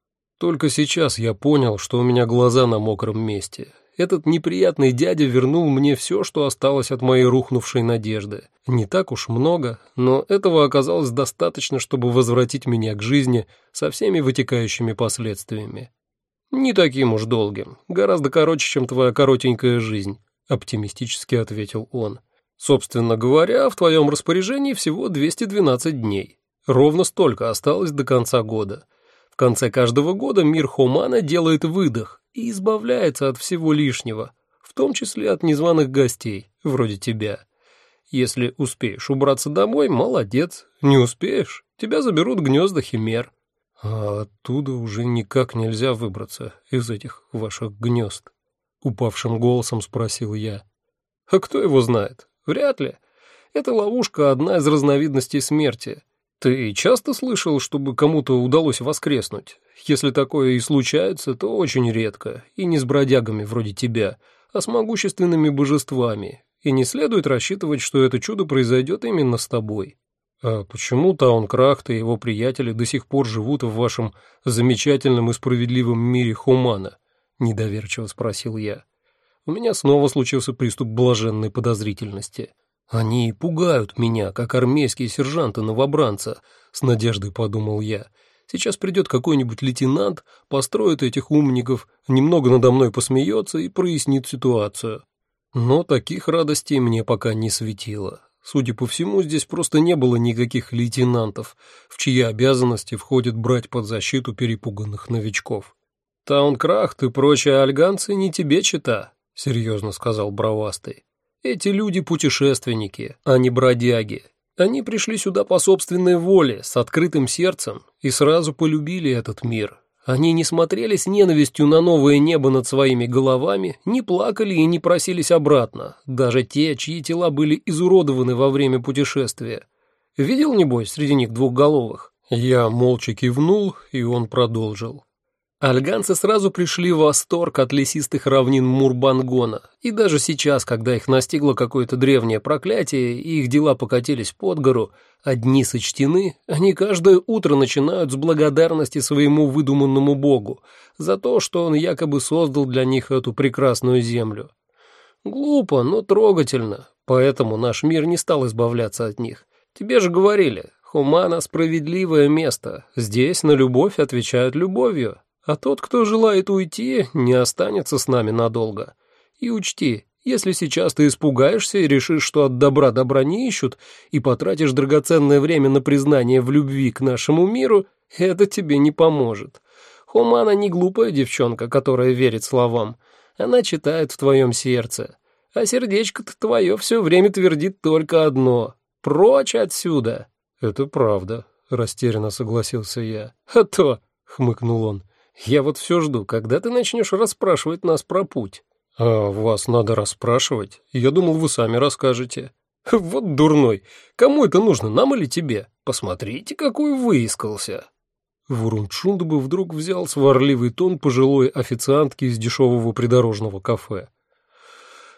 Только сейчас я понял, что у меня глаза на мокром месте. Этот неприятный дядя вернул мне все, что осталось от моей рухнувшей надежды. Не так уж много, но этого оказалось достаточно, чтобы возвратить меня к жизни со всеми вытекающими последствиями. «Не таким уж долгим, гораздо короче, чем твоя коротенькая жизнь», — оптимистически ответил он. «Собственно говоря, в твоем распоряжении всего 212 дней. Ровно столько осталось до конца года. Конце каждого года мир Хумана делает выдох и избавляется от всего лишнего, в том числе от незваных гостей, вроде тебя. Если успеешь убраться домой, молодец. Не успеешь, тебя заберут гнезда химер». А оттуда уже никак нельзя выбраться из этих ваших гнезд. Упавшим голосом спросил я. А кто его знает? Вряд ли. Эта ловушка одна из разновидностей смерти. Ты часто слышал, чтобы кому-то удалось воскреснуть? Если такое и случается, то очень редко, и не с бродягами вроде тебя, а с могущественными божествами, и не следует рассчитывать, что это чудо произойдет именно с тобой. А почему Таункрахт и его приятели до сих пор живут в вашем замечательном и справедливом мире Хумана? Недоверчиво спросил я. У меня снова случился приступ блаженной подозрительности. Они пугают меня, как армейские сержанты-новобранца, с надеждой подумал я. Сейчас придет какой-нибудь лейтенант, построит этих умников, немного надо мной посмеется и прояснит ситуацию. Но таких радостей мне пока не светило. Судя по всему, здесь просто не было никаких лейтенантов, в чьи обязанности входит брать под защиту перепуганных новичков. «Таункрахт и прочие альганцы не тебе чита», — серьезно сказал Бравастый. «Эти люди путешественники, а не бродяги. Они пришли сюда по собственной воле, с открытым сердцем, и сразу полюбили этот мир, они не смотрели с ненавистью на новое небо над своими головами, не плакали и не просились обратно, даже те, чьи тела были изуродованы во время путешествия. Видел, небось, среди них двухголовых? Я молча кивнул, и он продолжил. Альганцы сразу пришли в восторг от лесистых равнин Мурбангона, и даже сейчас, когда их настигло какое-то древнее проклятие и их дела покатились под гору, одни сочтены, они каждое утро начинают с благодарности своему выдуманному богу за то, что он якобы создал для них эту прекрасную землю. Глупо, но трогательно, поэтому наш мир не стал избавляться от них. Тебе же говорили, Хумана — справедливое место, здесь на любовь отвечают любовью. А тот, кто желает уйти, не останется с нами надолго. И учти, если сейчас ты испугаешься и решишь, что от добра добра не ищут, и потратишь драгоценное время на признание в любви к нашему миру, это тебе не поможет. Хумана не глупая девчонка, которая верит словам. Она читает в твоем сердце. А сердечко-то твое все время твердит только одно — прочь отсюда. — Это правда, — растерянно согласился я. — А то, — хмыкнул он, я вот все жду, когда ты начнешь расспрашивать нас про путь. А вас надо расспрашивать? Я думал, вы сами расскажете. Вот дурной. Кому это нужно, нам или тебе? Посмотрите, какой выискался. Вурунчундбы вдруг взял сварливый тон пожилой официантки из дешевого придорожного кафе.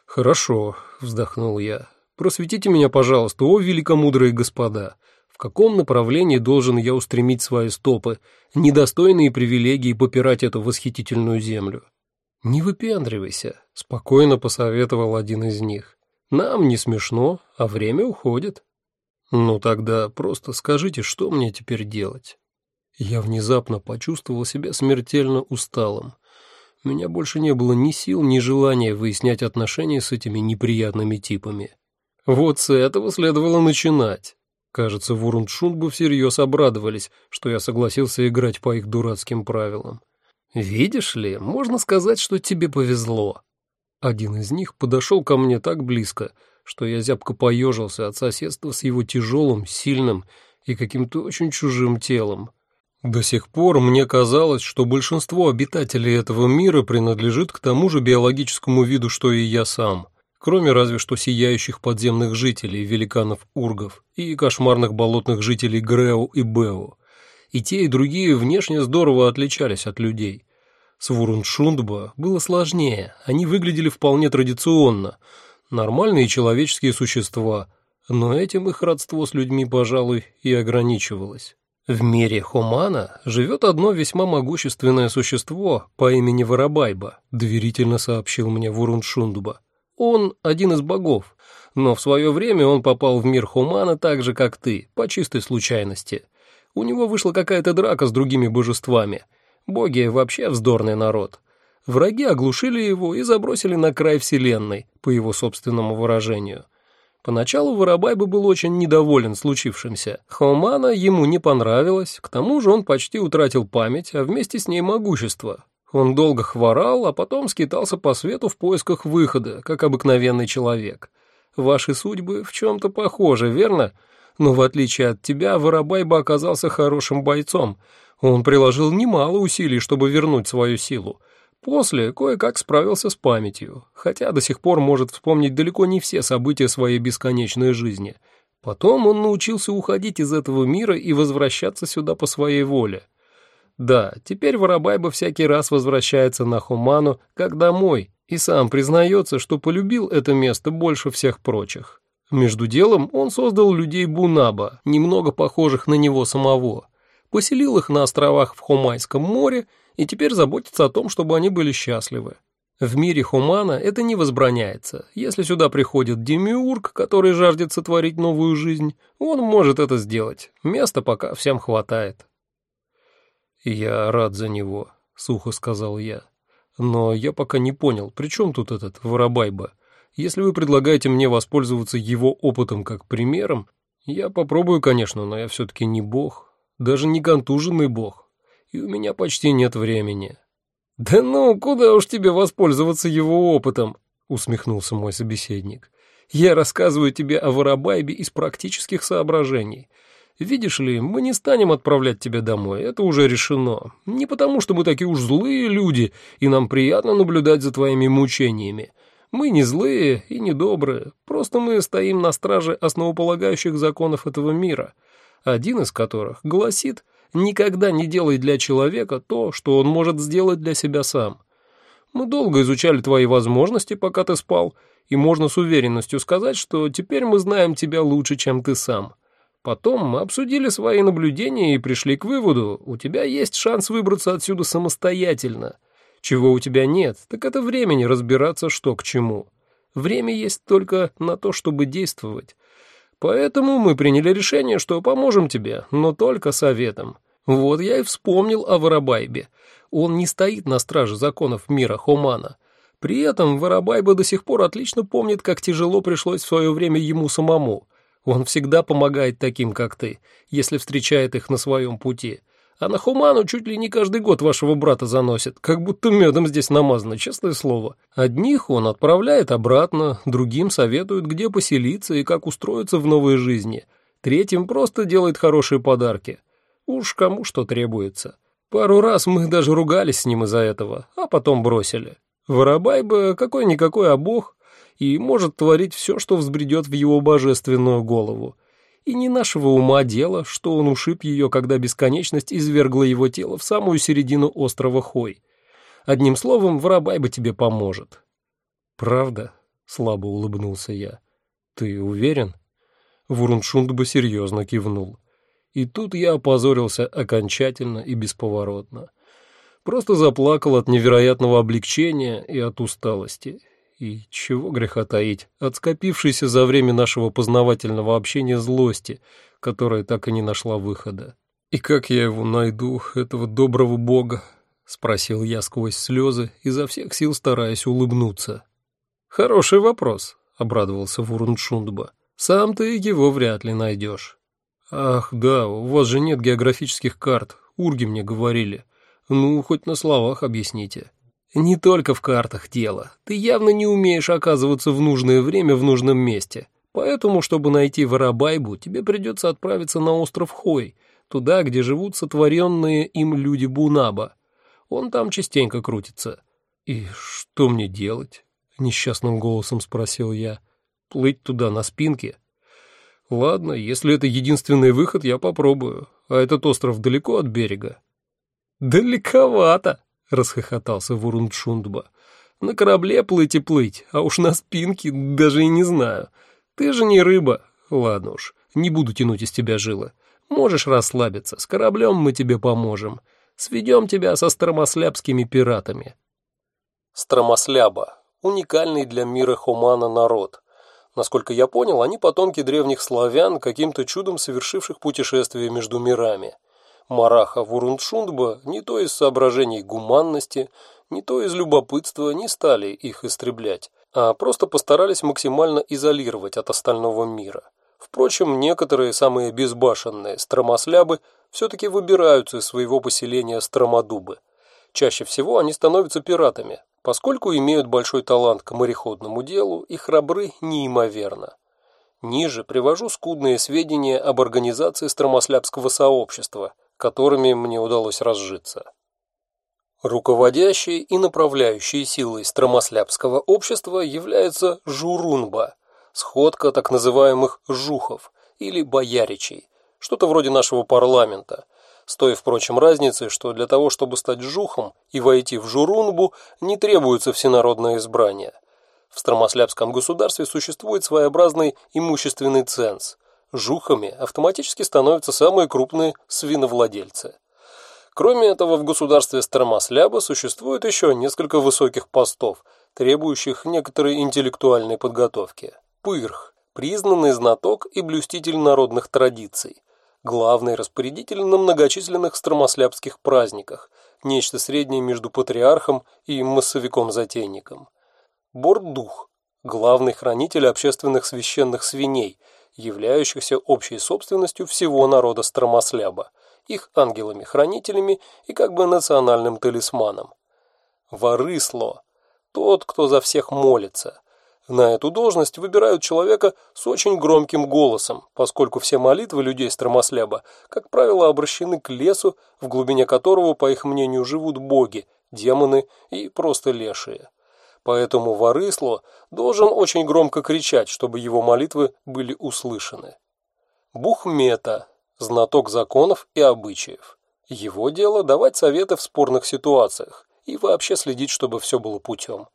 «Хорошо», — вздохнул я. «Просветите меня, пожалуйста, о великомудрые господа каком направлении должен я устремить свои стопы, недостойные привилегии попирать эту восхитительную землю. «Не выпендривайся», — спокойно посоветовал один из них. «Нам не смешно, а время уходит». «Ну тогда просто скажите, что мне теперь делать?» Я внезапно почувствовал себя смертельно усталым. У меня больше не было ни сил, ни желания выяснять отношения с этими неприятными типами. Вот с этого следовало начинать. Кажется, в Уруншунбу всерьез обрадовались, что я согласился играть по их дурацким правилам. «Видишь ли, можно сказать, что тебе повезло». Один из них подошел ко мне так близко, что я зябко поежился от соседства с его тяжелым, сильным и каким-то очень чужим телом. До сих пор мне казалось, что большинство обитателей этого мира принадлежит к тому же биологическому виду, что и я сам кроме разве что сияющих подземных жителей, великанов-ургов, и кошмарных болотных жителей Греу и Беу. И те, и другие внешне здорово отличались от людей. С Вуруншундба было сложнее, они выглядели вполне традиционно, нормальные человеческие существа, но этим их родство с людьми, пожалуй, и ограничивалось. В мире Хомана живет одно весьма могущественное существо по имени Воробайба, доверительно сообщил мне Вуруншундба. Он один из богов, но в свое время он попал в мир Хумана так же, как ты, по чистой случайности. У него вышла какая-то драка с другими божествами. Боги вообще вздорный народ. Враги оглушили его и забросили на край вселенной, по его собственному выражению. Поначалу Воробайба был очень недоволен случившимся. Хумана ему не понравилось, к тому же он почти утратил память, а вместе с ней могущество. Он долго хворал, а потом скитался по свету в поисках выхода, как обыкновенный человек. Ваши судьбы в чем-то похожи, верно? Но в отличие от тебя, Воробайба оказался хорошим бойцом. Он приложил немало усилий, чтобы вернуть свою силу. После кое-как справился с памятью, хотя до сих пор может вспомнить далеко не все события своей бесконечной жизни. Потом он научился уходить из этого мира и возвращаться сюда по своей воле. Да, теперь Воробайба всякий раз возвращается на Хуману, как домой, и сам признается, что полюбил это место больше всех прочих. Между делом он создал людей Бунаба, немного похожих на него самого поселил их на островах в Хомайском море и теперь заботится о том, чтобы они были счастливы. В мире Хумана это не возбраняется. Если сюда приходит демиург, который жаждет сотворить новую жизнь, он может это сделать. Места пока всем хватает. «Я рад за него», — сухо сказал я. «Но я пока не понял, при чем тут этот Воробайба? Если вы предлагаете мне воспользоваться его опытом как примером, я попробую, конечно, но я все-таки не бог, даже не контуженный бог, и у меня почти нет времени». «Да ну, куда уж тебе воспользоваться его опытом?» — усмехнулся мой собеседник. «Я рассказываю тебе о Воробайбе из практических соображений. Видишь ли, мы не станем отправлять тебя домой, это уже решено. Не потому, что мы такие уж злые люди, и нам приятно наблюдать за твоими мучениями. Мы не злые и не добрые, просто мы стоим на страже основополагающих законов этого мира» один из которых гласит «Никогда не делай для человека то, что он может сделать для себя сам». Мы долго изучали твои возможности, пока ты спал, и можно с уверенностью сказать, что теперь мы знаем тебя лучше, чем ты сам. Потом мы обсудили свои наблюдения и пришли к выводу, у тебя есть шанс выбраться отсюда самостоятельно. Чего у тебя нет, так это времени разбираться, что к чему. Время есть только на то, чтобы действовать. Поэтому мы приняли решение, что поможем тебе, но только советом. Вот я и вспомнил о Воробайбе. Он не стоит на страже законов мира Хомана. При этом Воробайба до сих пор отлично помнит, как тяжело пришлось в свое время ему самому. Он всегда помогает таким, как ты, если встречает их на своем пути. А на Хуману чуть ли не каждый год вашего брата заносит, как будто медом здесь намазано, честное слово. Одних он отправляет обратно, другим советует, где поселиться и как устроиться в новой жизни. Третьим просто делает хорошие подарки. Уж кому что требуется. Пару раз мы даже ругались с ним из-за этого, а потом бросили. Воробай бы какой-никакой обох и может творить все, что взбредет в его божественную голову и не нашего ума дело, что он ушиб ее, когда бесконечность извергла его тело в самую середину острова Хой. Одним словом, Воробай бы тебе поможет. «Правда?» — слабо улыбнулся я. «Ты уверен?» Вуруншунд бы серьезно кивнул. И тут я опозорился окончательно и бесповоротно. Просто заплакал от невероятного облегчения и от усталости, и чего греха таить, от скопившейся за время нашего познавательного общения злости, которая так и не нашла выхода. «И как я его найду, этого доброго бога?» — спросил я сквозь слезы, изо всех сил стараясь улыбнуться. «Хороший вопрос», — обрадовался Вуруншундба. «Сам ты его вряд ли найдешь». «Ах, да, у вас же нет географических карт, урги мне говорили. Ну, хоть на словах объясните». «Не только в картах дело. Ты явно не умеешь оказываться в нужное время в нужном месте. Поэтому, чтобы найти Воробайбу, тебе придется отправиться на остров Хой, туда, где живут сотворенные им люди Бунаба. Он там частенько крутится». «И что мне делать?» — несчастным голосом спросил я. «Плыть туда на спинке?» «Ладно, если это единственный выход, я попробую. А этот остров далеко от берега?» «Далековато», расхохотался Вурундшундба. На корабле плыть и плыть, а уж на спинке даже и не знаю. Ты же не рыба. Ладно уж, не буду тянуть из тебя жилы. Можешь расслабиться, с кораблем мы тебе поможем. Сведем тебя со старомослябскими пиратами. Старомосляба — уникальный для мира Хумана народ. Насколько я понял, они потомки древних славян, каким-то чудом совершивших путешествие между мирами — Мараха Вурундшундба не то из соображений гуманности, не то из любопытства не стали их истреблять, а просто постарались максимально изолировать от остального мира. Впрочем, некоторые самые безбашенные стромослябы все-таки выбираются из своего поселения стромодубы. Чаще всего они становятся пиратами, поскольку имеют большой талант к мореходному делу и храбры неимоверно. Ниже привожу скудные сведения об организации стромослябского сообщества, которыми мне удалось разжиться. Руководящей и направляющей силой стромослябского общества является журунба, сходка так называемых жухов или бояричей, что-то вроде нашего парламента, с той, впрочем, разницей, что для того, чтобы стать жухом и войти в журунбу, не требуется всенародное избрание. В Стромослябском государстве существует своеобразный имущественный ценз. Жухами автоматически становятся самые крупные свиновладельцы. Кроме этого, в государстве Старомасляба существует еще несколько высоких постов, требующих некоторой интеллектуальной подготовки. Пырх – признанный знаток и блюститель народных традиций, главный распорядитель на многочисленных старомаслябских праздниках, нечто среднее между патриархом и массовиком-затейником. Бордух – главный хранитель общественных священных свиней, являющихся общей собственностью всего народа Старомасляба – их ангелами-хранителями и как бы национальным талисманом. Ворысло – тот, кто за всех молится. На эту должность выбирают человека с очень громким голосом, поскольку все молитвы людей Стромосляба, как правило, обращены к лесу, в глубине которого, по их мнению, живут боги, демоны и просто лешие. Поэтому Ворысло должен очень громко кричать, чтобы его молитвы были услышаны. Бухмета знаток законов и обычаев. Его дело давать советы в спорных ситуациях и вообще следить, чтобы все было путем.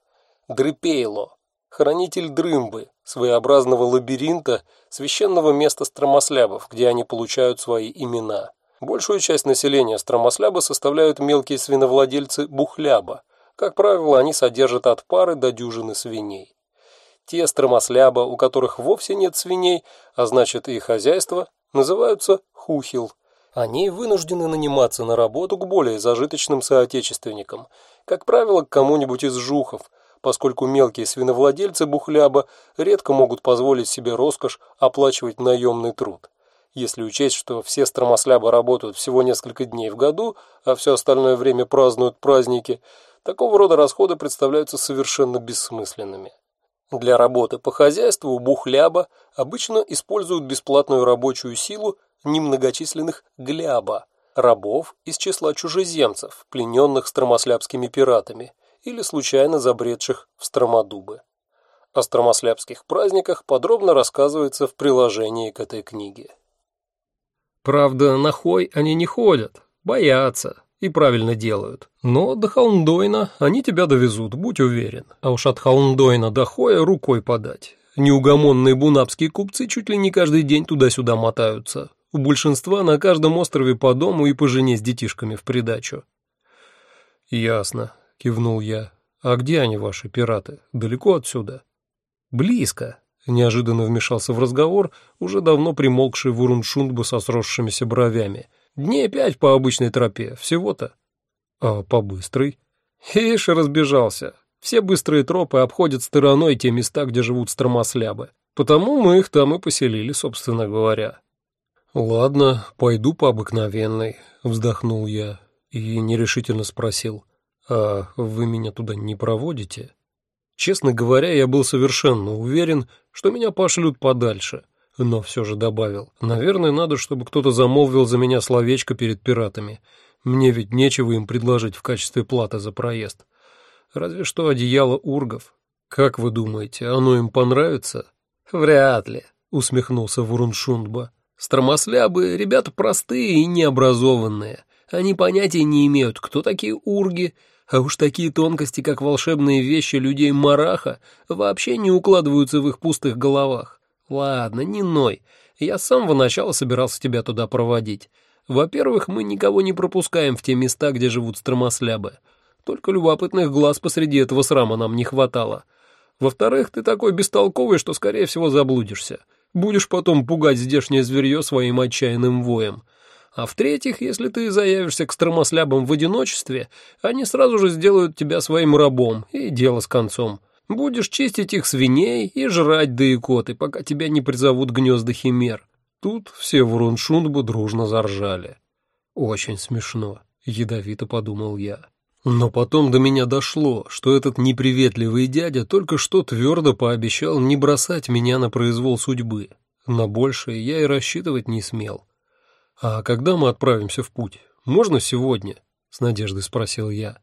Дрыпейло, хранитель дрымбы, своеобразного лабиринта, священного места стромослябов, где они получают свои имена. Большую часть населения стромосляба составляют мелкие свиновладельцы бухляба. Как правило, они содержат от пары до дюжины свиней. Те стромосляба, у которых вовсе нет свиней, а значит и хозяйство, называются хухил. Они вынуждены наниматься на работу к более зажиточным соотечественникам, как правило, к кому-нибудь из жухов, поскольку мелкие свиновладельцы бухляба редко могут позволить себе роскошь оплачивать наемный труд. Если учесть, что все стромосляба работают всего несколько дней в году, а все остальное время празднуют праздники, такого рода расходы представляются совершенно бессмысленными. Для работы по хозяйству бухляба обычно используют бесплатную рабочую силу немногочисленных гляба, рабов из числа чужеземцев, плененных стромослябскими пиратами или случайно забредших в Стромодубы. О стромослябских праздниках подробно рассказывается в приложении к этой книге. Правда, на хой они не ходят, боятся, и правильно делают. Но до Холмдойна они тебя довезут, будь уверен. А уж от Холмдойна до Хоя рукой подать. Неугомонные бунапские купцы чуть ли не каждый день туда-сюда мотаются. У большинства на каждом острове по дому и по жене с детишками в придачу. «Ясно», — кивнул я. «А где они, ваши пираты? Далеко отсюда?» «Близко», — неожиданно вмешался в разговор уже давно примолкший Вуруншундбу со сросшимися бровями — Дней пять по обычной тропе, всего-то. А по быстрой? Ишь, разбежался. Все быстрые тропы обходят стороной те места, где живут стромослябы. Потому мы их там и поселили, собственно говоря. Ладно, пойду по обыкновенной, вздохнул я и нерешительно спросил. А вы меня туда не проводите? Честно говоря, я был совершенно уверен, что меня пошлют подальше — но все же добавил. «Наверное, надо, чтобы кто-то замолвил за меня словечко перед пиратами. Мне ведь нечего им предложить в качестве платы за проезд. Разве что одеяло ургов. Как вы думаете, оно им понравится?» «Вряд ли», — усмехнулся Вуруншундба. «Стромослябы — ребята простые и необразованные. Они понятия не имеют, кто такие урги, а уж такие тонкости, как волшебные вещи людей Мараха, вообще не укладываются в их пустых головах. «Ладно, не ной. Я с самого начала собирался тебя туда проводить. Во-первых, мы никого не пропускаем в те места, где живут стромослябы. Только любопытных глаз посреди этого срама нам не хватало. Во-вторых, ты такой бестолковый, что, скорее всего, заблудишься. Будешь потом пугать здешнее зверье своим отчаянным воем. А в-третьих, если ты заявишься к стромослябам в одиночестве, они сразу же сделают тебя своим рабом, и дело с концом. Будешь чистить их свиней и жрать да икоты, пока тебя не призовут гнезда химер. Тут все в Руншунбу дружно заржали. Очень смешно, ядовито подумал я. Но потом до меня дошло, что этот неприветливый дядя только что твердо пообещал не бросать меня на произвол судьбы. На большее я и рассчитывать не смел. «А когда мы отправимся в путь? Можно сегодня?» — с надеждой спросил я.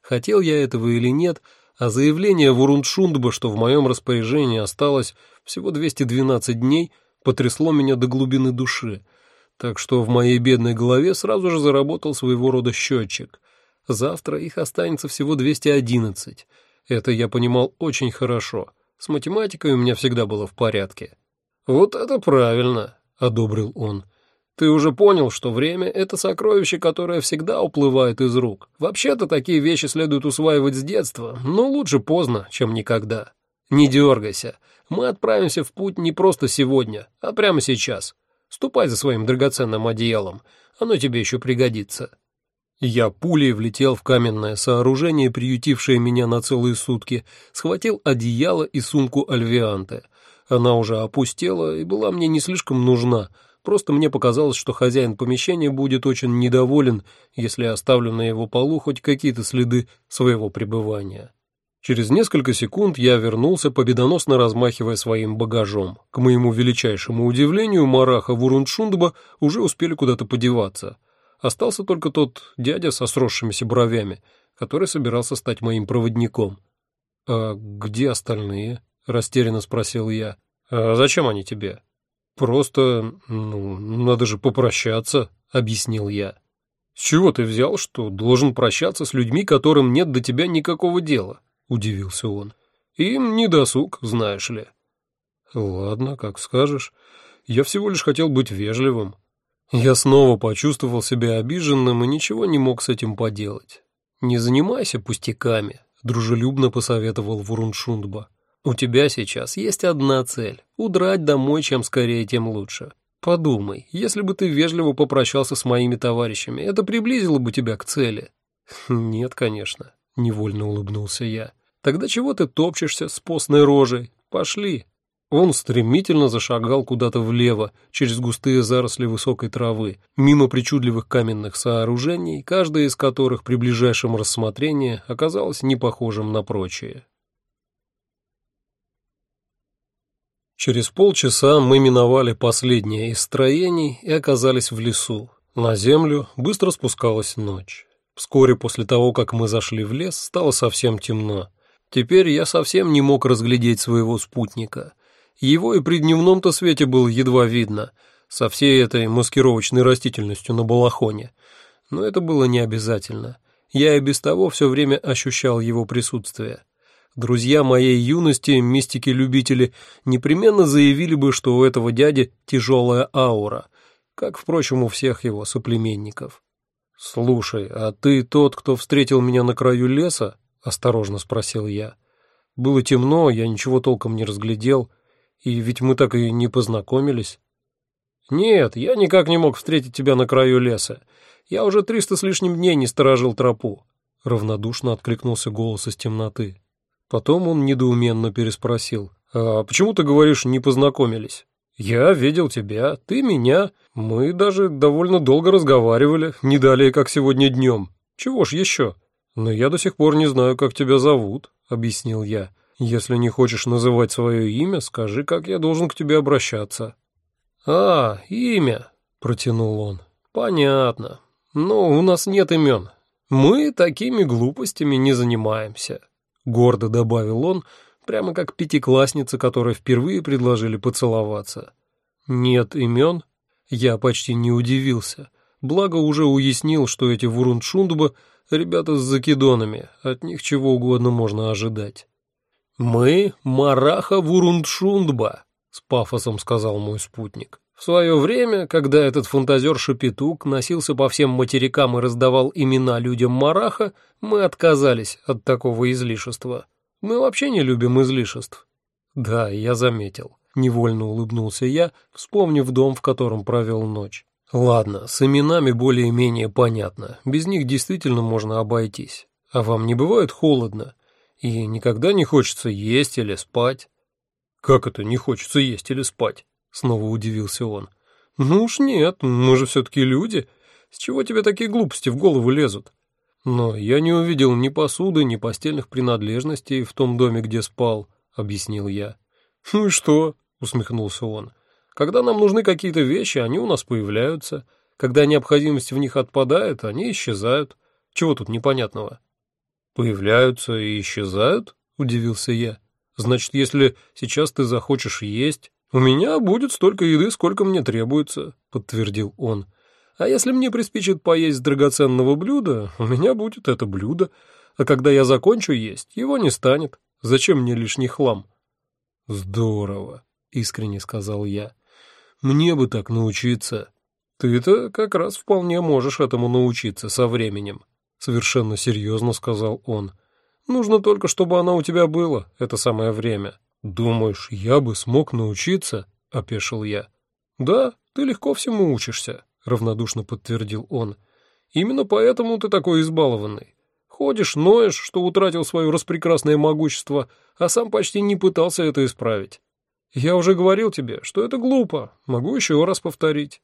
Хотел я этого или нет, а заявление Вурундшундба, что в моем распоряжении осталось всего 212 дней, потрясло меня до глубины души, так что в моей бедной голове сразу же заработал своего рода счетчик. Завтра их останется всего 211. Это я понимал очень хорошо. С математикой у меня всегда было в порядке. «Вот это правильно», — одобрил он. «Ты уже понял, что время — это сокровище, которое всегда уплывает из рук. Вообще-то такие вещи следует усваивать с детства, но лучше поздно, чем никогда. Не дергайся. Мы отправимся в путь не просто сегодня, а прямо сейчас. Ступай за своим драгоценным одеялом, оно тебе еще пригодится». Я пулей влетел в каменное сооружение, приютившее меня на целые сутки, схватил одеяло и сумку Альвианте — она уже опустела и была мне не слишком нужна, просто мне показалось, что хозяин помещения будет очень недоволен, если оставлю на его полу хоть какие-то следы своего пребывания. Через несколько секунд я вернулся, победоносно размахивая своим багажом. К моему величайшему удивлению, Мараха Вурундшундба уже успели куда-то подеваться. Остался только тот дядя со сросшимися бровями, который собирался стать моим проводником. «А где остальные?» растерянно спросил я. «А зачем они тебе?» «Просто, ну, надо же попрощаться», — объяснил я. «С чего ты взял, что должен прощаться с людьми, которым нет до тебя никакого дела?» — удивился он. «Им не досуг, знаешь ли». «Ладно, как скажешь. Я всего лишь хотел быть вежливым». Я снова почувствовал себя обиженным и ничего не мог с этим поделать. «Не занимайся пустяками», — дружелюбно посоветовал Вуруншундба. У тебя сейчас есть одна цель — удрать домой, чем скорее, тем лучше. Подумай, если бы ты вежливо попрощался с моими товарищами, это приблизило бы тебя к цели. Нет, конечно, невольно улыбнулся я. Тогда чего ты топчешься с постной рожей? Пошли. Он стремительно зашагал куда-то влево, через густые заросли высокой травы, мимо причудливых каменных сооружений, каждое из которых при ближайшем рассмотрении оказалось не похожим на прочие. Через полчаса мы миновали последнее из строений и оказались в лесу. На землю быстро спускалась ночь. Вскоре после того, как мы зашли в лес, стало совсем темно. Теперь я совсем не мог разглядеть своего спутника. Его и при дневном-то свете было едва видно, со всей этой маскировочной растительностью на балахоне. Но это было не обязательно. Я и без того все время ощущал его присутствие. Друзья моей юности, мистики-любители, непременно заявили бы, что у этого дяди тяжелая аура, как, впрочем, у всех его соплеменников. «Слушай, а ты тот, кто встретил меня на краю леса?» — осторожно спросил я. «Было темно, я ничего толком не разглядел, и ведь мы так и не познакомились». «Нет, я никак не мог встретить тебя на краю леса. Я уже триста с лишним дней не сторожил тропу», — равнодушно откликнулся голос из темноты. Потом он недоуменно переспросил. «А почему ты говоришь, не познакомились?» «Я видел тебя, ты меня. Мы даже довольно долго разговаривали, не далее, как сегодня днем. Чего ж еще?» «Но я до сих пор не знаю, как тебя зовут», — объяснил я. «Если не хочешь называть свое имя, скажи, как я должен к тебе обращаться». «А, имя», — протянул он. «Понятно. Но у нас нет имен. Мы такими глупостями не занимаемся гордо добавил он, прямо как пятиклассница, которой впервые предложили поцеловаться. Нет имен? Я почти не удивился. Благо уже уяснил, что эти вурундшундба — ребята с закидонами, от них чего угодно можно ожидать. «Мы — Мараха Вурундшундба», — с пафосом сказал мой спутник. В свое время, когда этот фантазер-шапитук носился по всем материкам и раздавал имена людям Мараха, мы отказались от такого излишества. Мы вообще не любим излишеств. Да, я заметил. Невольно улыбнулся я, вспомнив дом, в котором провел ночь. Ладно, с именами более-менее понятно. Без них действительно можно обойтись. А вам не бывает холодно? И никогда не хочется есть или спать? Как это не хочется есть или спать? Снова удивился он. «Ну уж нет, мы же все-таки люди. С чего тебе такие глупости в голову лезут?» «Но я не увидел ни посуды, ни постельных принадлежностей в том доме, где спал», — объяснил я. «Ну и что?» — усмехнулся он. «Когда нам нужны какие-то вещи, они у нас появляются. Когда необходимость в них отпадает, они исчезают. Чего тут непонятного? Появляются и исчезают? Удивился я. Значит, если сейчас ты захочешь есть, у меня будет столько еды, сколько мне требуется, подтвердил он. А если мне приспичит поесть драгоценного блюда, у меня будет это блюдо, а когда я закончу есть, его не станет. Зачем мне лишний хлам? Здорово, искренне сказал я. Мне бы так научиться. Ты-то как раз вполне можешь этому научиться со временем, совершенно серьезно сказал он. Нужно только, чтобы она у тебя была, это самое время. Думаешь, я бы смог научиться? опешил я. Да, ты легко всему учишься равнодушно подтвердил он. Именно поэтому ты такой избалованный. Ходишь, ноешь, что утратил свое распрекрасное могущество, а сам почти не пытался это исправить. Я уже говорил тебе, что это глупо. Могу еще раз повторить.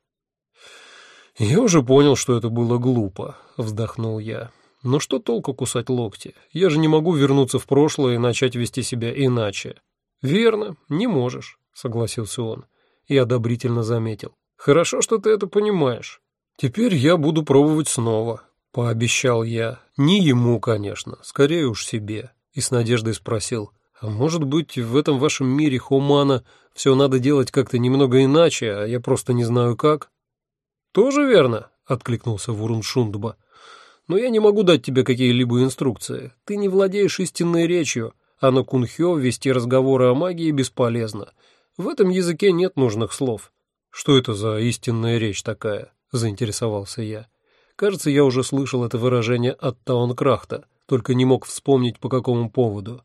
Я уже понял, что это было глупо, вздохнул я. Но что толку кусать локти? Я же не могу вернуться в прошлое и начать вести себя иначе. Верно, не можешь, согласился он и одобрительно заметил. Хорошо, что ты это понимаешь. Теперь я буду пробовать снова, пообещал я. Не ему, конечно, скорее уж себе. И с надеждой спросил: "А может быть, в этом вашем мире Хумана все надо делать как-то немного иначе, а я просто не знаю как?" "Тоже верно", откликнулся Вуруншундба. "Но я не могу дать тебе какие-либо инструкции. Ты не владеешь истинной речью, а на кунхё вести разговоры о магии бесполезно. В этом языке нет нужных слов. «Что это за истинная речь такая?» — заинтересовался я. Кажется, я уже слышал это выражение от Таункрахта, только не мог вспомнить по какому поводу.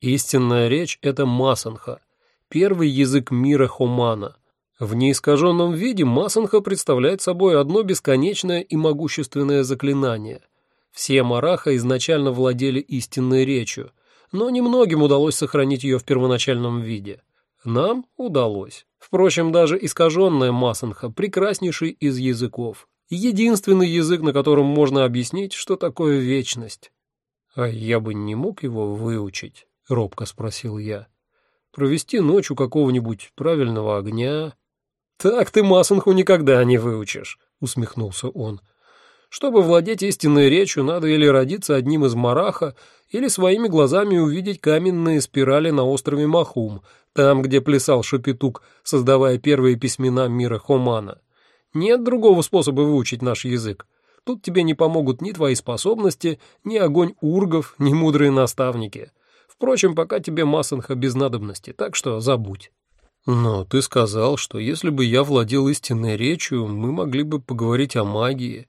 Истинная речь — это масанха, первый язык мира Хомана. В неискаженном виде масанха представляет собой одно бесконечное и могущественное заклинание. Все мараха изначально владели истинной речью, но немногим удалось сохранить ее в первоначальном виде. Нам удалось. Впрочем, даже искаженная масанха – прекраснейший из языков. Единственный язык, на котором можно объяснить, что такое вечность. «А я бы не мог его выучить?» — робко спросил я. «Провести ночь у какого-нибудь правильного огня?» «Так ты масанху никогда не выучишь», — усмехнулся он. «Чтобы владеть истинной речью, надо или родиться одним из мараха, или своими глазами увидеть каменные спирали на острове Махум, там, где плясал Шапитук, создавая первые письмена мира Хомана. Нет другого способа выучить наш язык. Тут тебе не помогут ни твои способности, ни огонь ургов, ни мудрые наставники. Впрочем, пока тебе Масанха без надобности, так что забудь. Но ты сказал, что если бы я владел истинной речью, мы могли бы поговорить о магии.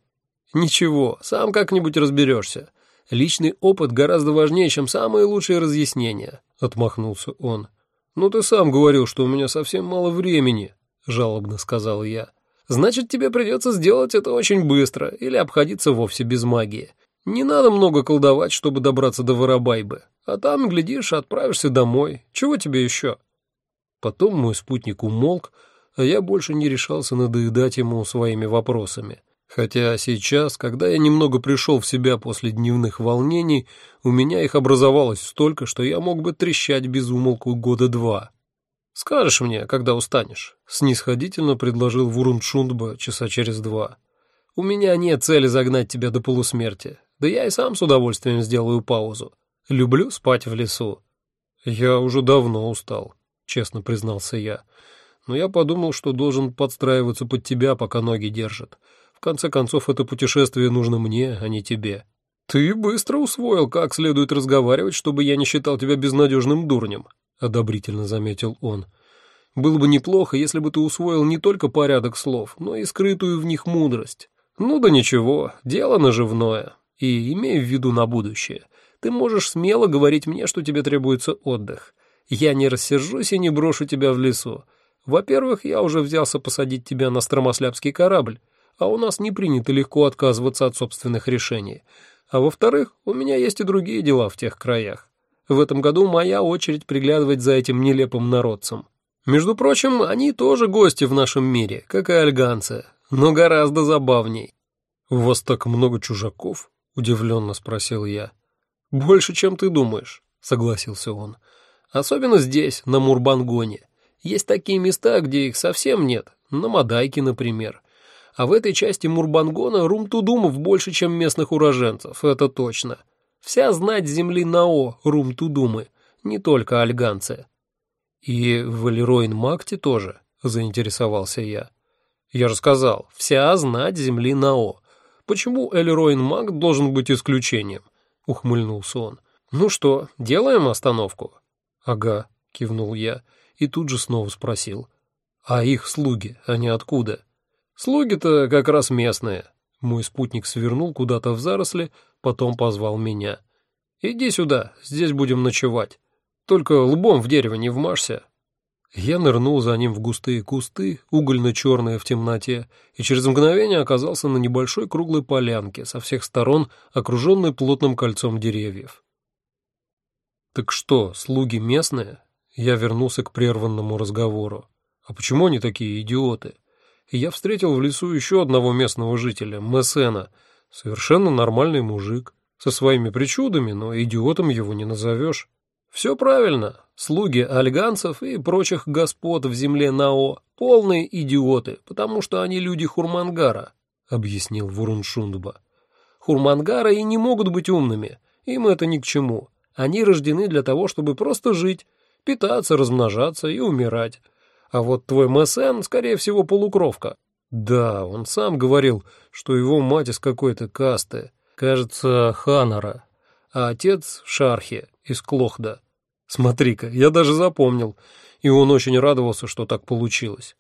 Ничего, сам как-нибудь разберешься. Личный опыт гораздо важнее, чем самые лучшие разъяснения, отмахнулся он. «Ну ты сам говорил, что у меня совсем мало времени», — жалобно сказал я. «Значит, тебе придется сделать это очень быстро или обходиться вовсе без магии. Не надо много колдовать, чтобы добраться до Воробайбы. А там, глядишь, отправишься домой. Чего тебе еще?» Потом мой спутник умолк, а я больше не решался надоедать ему своими вопросами. Хотя сейчас, когда я немного пришел в себя после дневных волнений, у меня их образовалось столько, что я мог бы трещать без умолку года два. «Скажешь мне, когда устанешь?» — снисходительно предложил Вурунчундба часа через два. «У меня нет цели загнать тебя до полусмерти. Да я и сам с удовольствием сделаю паузу. Люблю спать в лесу». «Я уже давно устал», — честно признался я. «Но я подумал, что должен подстраиваться под тебя, пока ноги держат конце концов, это путешествие нужно мне, а не тебе. Ты быстро усвоил, как следует разговаривать, чтобы я не считал тебя безнадежным дурнем, одобрительно заметил он. Было бы неплохо, если бы ты усвоил не только порядок слов, но и скрытую в них мудрость. Ну да ничего, дело наживное. И имей в виду на будущее. Ты можешь смело говорить мне, что тебе требуется отдых. Я не рассержусь и не брошу тебя в лесу. Во-первых, я уже взялся посадить тебя на стромослябский корабль, а у нас не принято легко отказываться от собственных решений. А во-вторых, у меня есть и другие дела в тех краях. В этом году моя очередь приглядывать за этим нелепым народцем. Между прочим, они тоже гости в нашем мире, как и альганцы, но гораздо забавней. «У вас так много чужаков?» — удивленно спросил я. «Больше, чем ты думаешь», — согласился он. «Особенно здесь, на Мурбангоне. Есть такие места, где их совсем нет, на Мадайке, например. А в этой части Мурбангона румтудумов больше, чем местных уроженцев, это точно. Вся знать земли Нао румтудумы, не только альганцы. И в Валероин-Макте тоже, заинтересовался я. Я же сказал, вся знать земли Нао. Почему Элероин-Мак должен быть исключением? Ухмыльнулся он. Ну что, делаем остановку? Ага, кивнул я и тут же снова спросил. А их слуги, они откуда? Слуги-то как раз местные. Мой спутник свернул куда-то в заросли, потом позвал меня. Иди сюда, здесь будем ночевать. Только лбом в дерево не вмажься. Я нырнул за ним в густые кусты, угольно-черные в темноте, и через мгновение оказался на небольшой круглой полянке, со всех сторон окруженной плотным кольцом деревьев. «Так что, слуги местные?» Я вернулся к прерванному разговору. «А почему они такие идиоты?» Я встретил в лесу еще одного местного жителя, Мессена, совершенно нормальный мужик, со своими причудами, но идиотом его не назовешь. Все правильно. Слуги альганцев и прочих господ в земле Нао — полные идиоты, потому что они люди Хурмангара, — объяснил Вуруншундба. Хурмангара и не могут быть умными, им это ни к чему. Они рождены для того, чтобы просто жить, питаться, размножаться и умирать. А вот твой Мессен, скорее всего, полукровка. Да, он сам говорил, что его мать из какой-то касты, кажется, Ханара, а отец — Шархи из Клохда. Смотри-ка, я даже запомнил, и он очень радовался, что так получилось.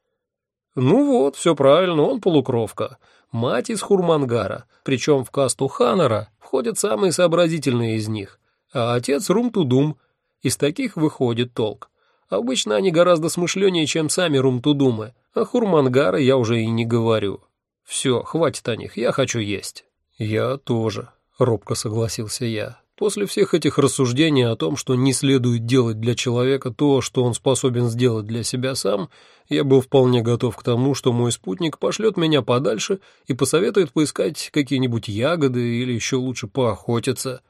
Ну вот, все правильно, он полукровка. Мать из Хурмангара, причем в касту Ханара входят самые сообразительные из них, а отец Румтудум. Из таких выходит толк. Обычно они гораздо смышленнее, чем сами Румтудумы, а Хурмангара я уже и не говорю. Все, хватит о них, я хочу есть. Я тоже, робко согласился я. После всех этих рассуждений о том, что не следует делать для человека то, что он способен сделать для себя сам, я был вполне готов к тому, что мой спутник пошлет меня подальше и посоветует поискать какие-нибудь ягоды или еще лучше поохотиться.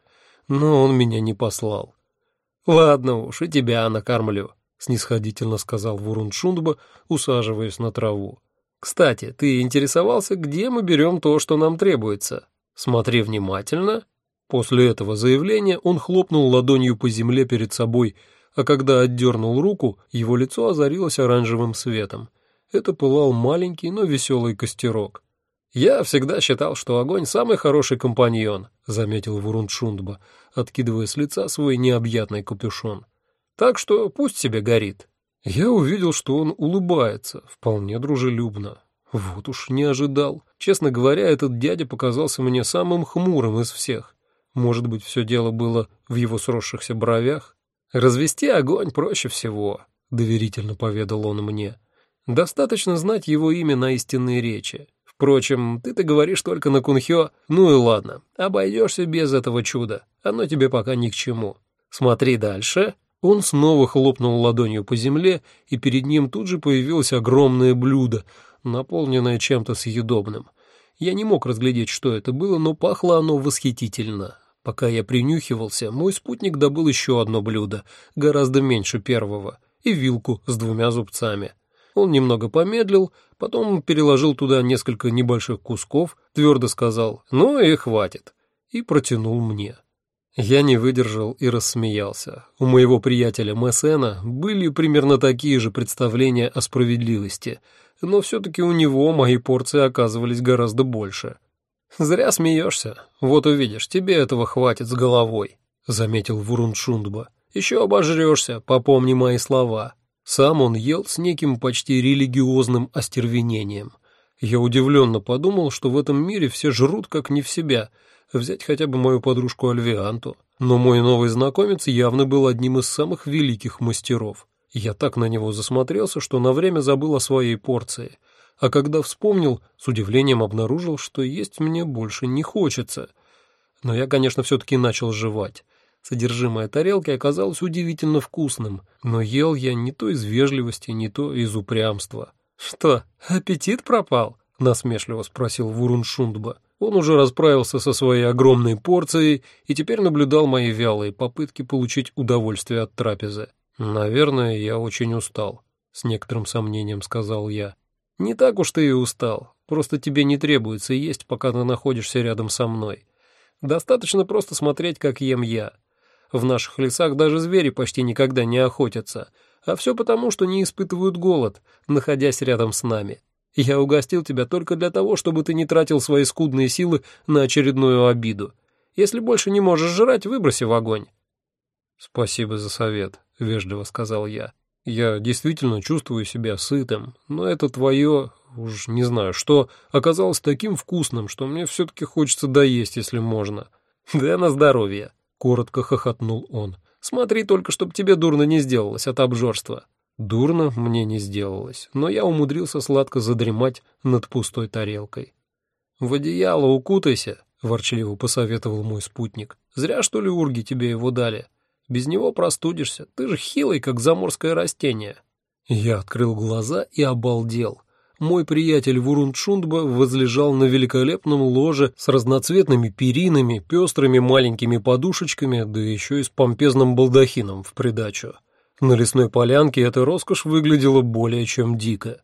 Но он меня не послал. «Ладно уж, и тебя накормлю», — снисходительно сказал Вуруншундба, усаживаясь на траву. «Кстати, ты интересовался, где мы берем то, что нам требуется? Смотри внимательно После этого заявления он хлопнул ладонью по земле перед собой, а когда отдернул руку, его лицо озарилось оранжевым светом. Это пылал маленький, но веселый костерок. «Я всегда считал, что огонь — самый хороший компаньон», — заметил Вурундшундба, откидывая с лица свой необъятный капюшон. «Так что пусть себе горит». Я увидел, что он улыбается, вполне дружелюбно. Вот уж не ожидал. Честно говоря, этот дядя показался мне самым хмурым из всех. Может быть, все дело было в его сросшихся бровях? «Развести огонь проще всего», — доверительно поведал он мне. «Достаточно знать его имя на истинной речи. Впрочем, ты-то говоришь только на кунхё. Ну и ладно, обойдешься без этого чуда. Оно тебе пока ни к чему. Смотри дальше». Он снова хлопнул ладонью по земле, и перед ним тут же появилось огромное блюдо, наполненное чем-то съедобным. Я не мог разглядеть, что это было, но пахло оно восхитительно. Пока я принюхивался, мой спутник добыл еще одно блюдо, гораздо меньше первого, и вилку с двумя зубцами. Он немного помедлил, потом переложил туда несколько небольших кусков, твердо сказал «ну и хватит», и протянул мне. Я не выдержал и рассмеялся. У моего приятеля Мессена были примерно такие же представления о справедливости, но все-таки у него мои порции оказывались гораздо больше. «Зря смеешься. Вот увидишь, тебе этого хватит с головой», — заметил Вуруншундба. «Еще обожрешься, попомни мои слова». Сам он ел с неким почти религиозным остервенением. Я удивленно подумал, что в этом мире все жрут как не в себя. Взять хотя бы мою подружку Альвианту. Но мой новый знакомец явно был одним из самых великих мастеров. Я так на него засмотрелся, что на время забыл о своей порции — а когда вспомнил, с удивлением обнаружил, что есть мне больше не хочется. Но я, конечно, все-таки начал жевать. Содержимое тарелки оказалось удивительно вкусным, но ел я не то из вежливости, не то из упрямства. «Что, аппетит пропал?» — насмешливо спросил Вуруншундба. Он уже расправился со своей огромной порцией и теперь наблюдал мои вялые попытки получить удовольствие от трапезы. «Наверное, я очень устал», — с некоторым сомнением сказал я. Не так уж ты и устал, просто тебе не требуется есть, пока ты находишься рядом со мной. Достаточно просто смотреть, как ем я. В наших лесах даже звери почти никогда не охотятся, а все потому, что не испытывают голод, находясь рядом с нами. Я угостил тебя только для того, чтобы ты не тратил свои скудные силы на очередную обиду. Если больше не можешь жрать, выброси в огонь». «Спасибо за совет», — вежливо сказал я. «Я действительно чувствую себя сытым, но это твое, уж не знаю что, оказалось таким вкусным, что мне все-таки хочется доесть, если можно». «Да на здоровье», — коротко хохотнул он. «Смотри только, чтобы тебе дурно не сделалось от обжорства». Дурно мне не сделалось, но я умудрился сладко задремать над пустой тарелкой. «В одеяло укутайся», — ворчливо посоветовал мой спутник. «Зря, что ли, урги тебе его дали? Без него простудишься, ты же хилый, как заморское растение». Я открыл глаза и обалдел. Мой приятель Вурундшундба возлежал на великолепном ложе с разноцветными перинами, пестрыми маленькими подушечками, да еще и с помпезным балдахином в придачу. На лесной полянке эта роскошь выглядела более чем дико.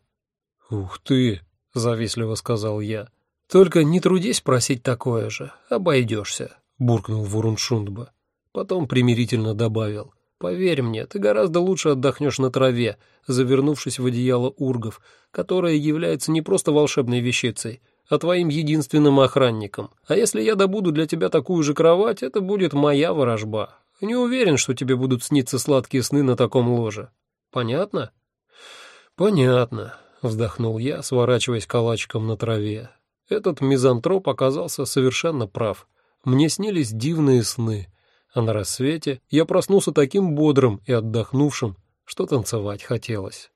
«Ух ты!» — завистливо сказал я. «Только не трудись просить такое же, обойдешься», — буркнул Вуруншундба. Потом примирительно добавил. «Поверь мне, ты гораздо лучше отдохнешь на траве, завернувшись в одеяло ургов, которое является не просто волшебной вещицей, а твоим единственным охранником. А если я добуду для тебя такую же кровать, это будет моя ворожба, не уверен, что тебе будут сниться сладкие сны на таком ложе. Понятно? Понятно, вздохнул я, сворачиваясь калачиком на траве. Этот мизантроп оказался совершенно прав. Мне снились дивные сны, а на рассвете я проснулся таким бодрым и отдохнувшим, что танцевать хотелось.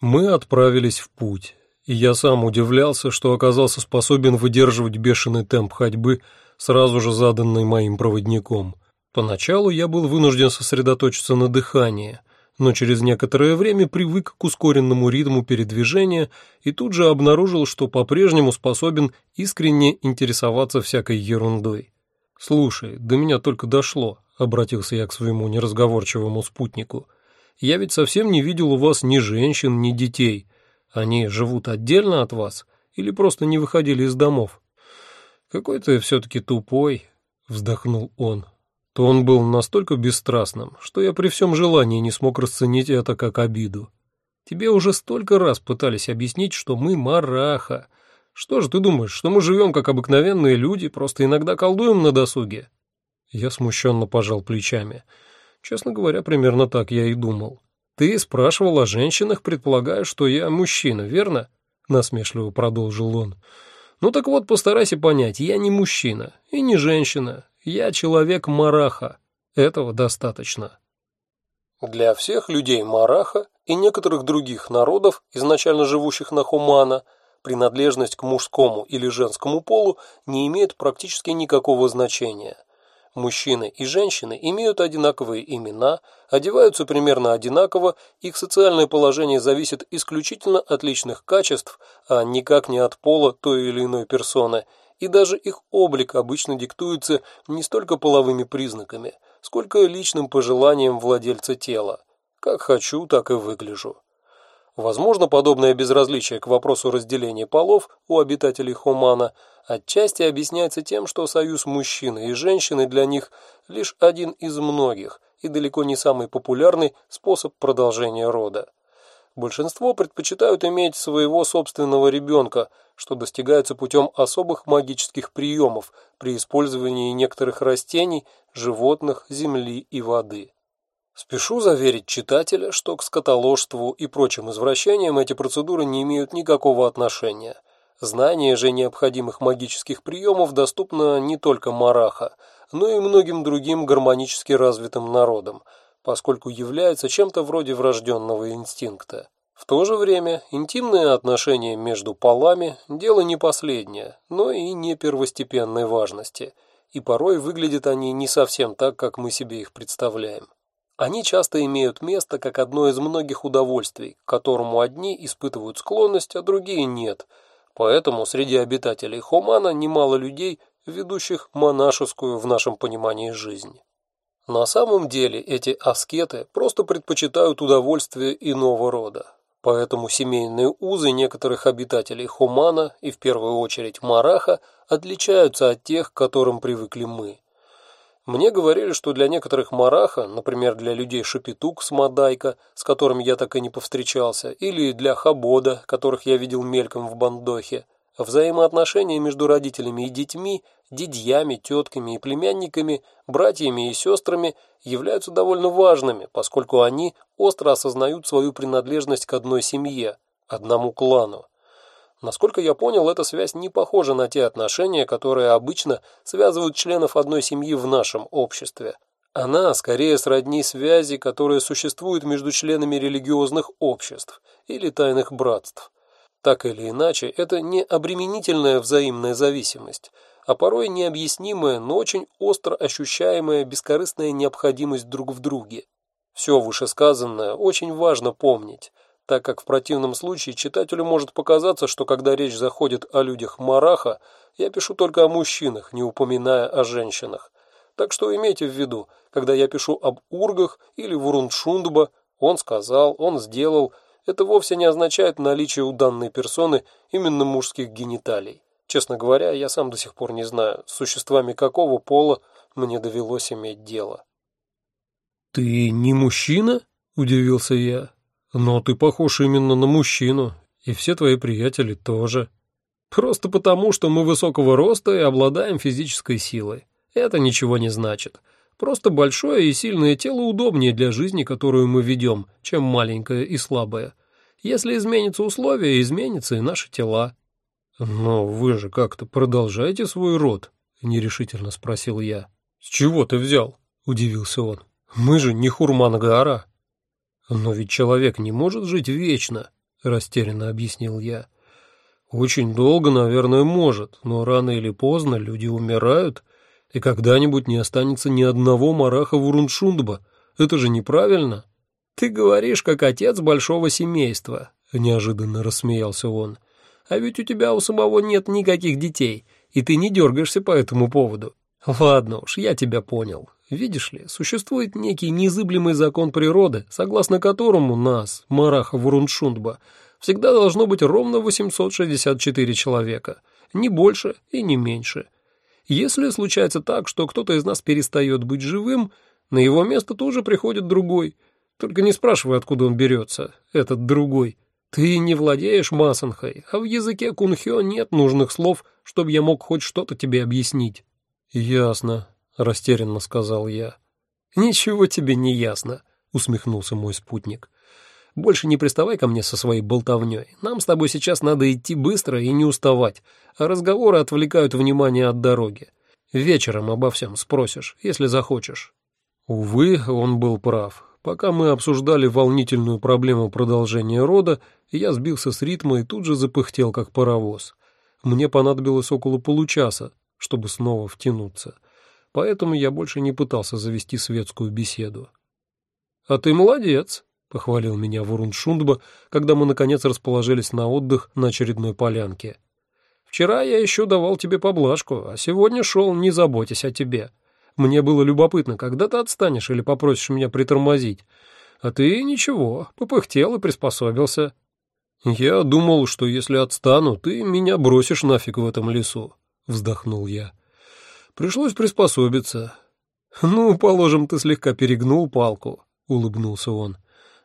Мы отправились в путь, и я сам удивлялся, что оказался способен выдерживать бешеный темп ходьбы сразу же заданный моим проводником. Поначалу я был вынужден сосредоточиться на дыхании, но через некоторое время привык к ускоренному ритму передвижения и тут же обнаружил, что по-прежнему способен искренне интересоваться всякой ерундой. «Слушай, до меня только дошло», — обратился я к своему неразговорчивому спутнику. «Я ведь совсем не видел у вас ни женщин, ни детей. Они живут отдельно от вас или просто не выходили из домов?» «Какой ты все-таки тупой», — вздохнул он. То он был настолько бесстрастным, что я при всем желании не смог расценить это как обиду. Тебе уже столько раз пытались объяснить, что мы мараха. Что же ты думаешь, что мы живем как обыкновенные люди, просто иногда колдуем на досуге?» Я смущенно пожал плечами. Честно говоря, примерно так я и думал. «Ты спрашивал о женщинах, предполагая, что я мужчина, верно?» Насмешливо продолжил он. Ну так вот, постарайся понять, я не мужчина и не женщина, я человек-мараха. Этого достаточно. Для всех людей мараха и некоторых других народов, изначально живущих на Хумана, принадлежность к мужскому или женскому полу не имеет практически никакого значения – Мужчины и женщины имеют одинаковые имена, одеваются примерно одинаково, их социальное положение зависит исключительно от личных качеств, а никак не от пола той или иной персоны, и даже их облик обычно диктуется не столько половыми признаками, сколько личным пожеланием владельца тела. Как хочу, так и выгляжу. Возможно, подобное безразличие к вопросу разделения полов у обитателей Хумана отчасти объясняется тем, что союз мужчины и женщины для них лишь один из многих и далеко не самый популярный способ продолжения рода. Большинство предпочитают иметь своего собственного ребенка, что достигается путем особых магических приемов при использовании некоторых растений, животных, земли и воды. Спешу заверить читателя, что к скотоложству и прочим извращениям эти процедуры не имеют никакого отношения. Знание же необходимых магических приемов доступно не только Мараха, но и многим другим гармонически развитым народам, поскольку является чем-то вроде врожденного инстинкта. В то же время интимные отношения между полами – дело не последнее, но и не первостепенной важности, и порой выглядят они не совсем так, как мы себе их представляем. Они часто имеют место как одно из многих удовольствий, к которому одни испытывают склонность, а другие нет. Поэтому среди обитателей Хомана немало людей, ведущих монашескую в нашем понимании жизнь. На самом деле эти аскеты просто предпочитают удовольствия иного рода. Поэтому семейные узы некоторых обитателей Хумана и в первую очередь Мараха отличаются от тех, к которым привыкли мы. Мне говорили, что для некоторых Мараха, например, для людей Шапитук с Мадайка, с которыми я так и не повстречался, или для Хабода, которых я видел мельком в Бандохе, взаимоотношения между родителями и детьми, дядьями, тетками и племянниками, братьями и сестрами являются довольно важными, поскольку они остро осознают свою принадлежность к одной семье, одному клану. Насколько я понял, эта связь не похожа на те отношения, которые обычно связывают членов одной семьи в нашем обществе. Она скорее сродни связи, которые существуют между членами религиозных обществ или тайных братств. Так или иначе, это не обременительная взаимная зависимость, а порой необъяснимая, но очень остро ощущаемая бескорыстная необходимость друг в друге. Все вышесказанное очень важно помнить, так как в противном случае читателю может показаться, что когда речь заходит о людях Мараха, я пишу только о мужчинах, не упоминая о женщинах. Так что имейте в виду, когда я пишу об ургах или вурундшундба, он сказал, он сделал, это вовсе не означает наличие у данной персоны именно мужских гениталий. Честно говоря, я сам до сих пор не знаю, с существами какого пола мне довелось иметь дело. «Ты не мужчина?» – удивился я. «Но ты похож именно на мужчину, и все твои приятели тоже. Просто потому, что мы высокого роста и обладаем физической силой. Это ничего не значит. Просто большое и сильное тело удобнее для жизни, которую мы ведем, чем маленькое и слабое. Если изменятся условия, изменятся и наши тела». «Но вы же как-то продолжаете свой род?» — нерешительно спросил я. «С чего ты взял?» — удивился он. «Мы же не Хурман-Гара». «Но ведь человек не может жить вечно», — растерянно объяснил я. «Очень долго, наверное, может, но рано или поздно люди умирают, и когда-нибудь не останется ни одного мараха Вуруншундба. Это же неправильно». «Ты говоришь, как отец большого семейства», — неожиданно рассмеялся он. «А ведь у тебя у самого нет никаких детей, и ты не дергаешься по этому поводу. Ладно уж, я тебя понял. Видишь ли, существует некий незыблемый закон природы, согласно которому нас, Мараха Вуруншундба, всегда должно быть ровно 864 человека, не больше и не меньше. Если случается так, что кто-то из нас перестает быть живым, на его место тоже приходит другой. Только не спрашивай, откуда он берется, этот другой. Ты не владеешь масанхой, а в языке кунхё нет нужных слов, чтобы я мог хоть что-то тебе объяснить. Ясно, — растерянно сказал я. «Ничего тебе не ясно», — усмехнулся мой спутник. «Больше не приставай ко мне со своей болтовней. Нам с тобой сейчас надо идти быстро и не уставать, а разговоры отвлекают внимание от дороги. Вечером обо всем спросишь, если захочешь». Увы, он был прав. Пока мы обсуждали волнительную проблему продолжения рода, я сбился с ритма и тут же запыхтел, как паровоз. Мне понадобилось около получаса, чтобы снова втянуться поэтому я больше не пытался завести светскую беседу. «А ты молодец», — похвалил меня Вуруншундба, когда мы, наконец, расположились на отдых на очередной полянке. «Вчера я еще давал тебе поблажку, а сегодня шел, не заботясь о тебе. Мне было любопытно, когда ты отстанешь или попросишь меня притормозить. А ты ничего, попыхтел и приспособился». «Я думал, что если отстану, ты меня бросишь нафиг в этом лесу», — вздохнул я. Пришлось приспособиться. Ну, положим, ты слегка перегнул палку, улыбнулся он.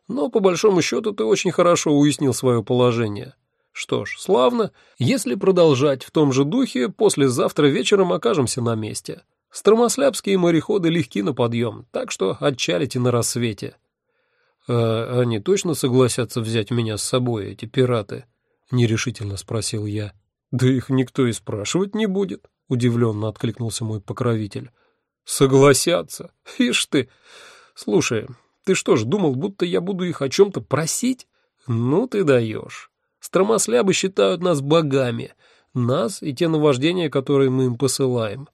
Но по большому счету ты очень хорошо уяснил свое положение. Что ж, славно. Если продолжать в том же духе, послезавтра вечером окажемся на месте. Стромослябские мореходы легки на подъем, так что отчалите на рассвете. А они точно согласятся взять меня с собой, эти пираты? Нерешительно спросил я. Да их никто и спрашивать не будет. — удивленно откликнулся мой покровитель. «Согласятся? Ишь ты! Слушай, ты что ж, думал, будто я буду их о чем-то просить? Ну ты даешь. Стромослябы считают нас богами, нас и те наваждения, которые мы им посылаем».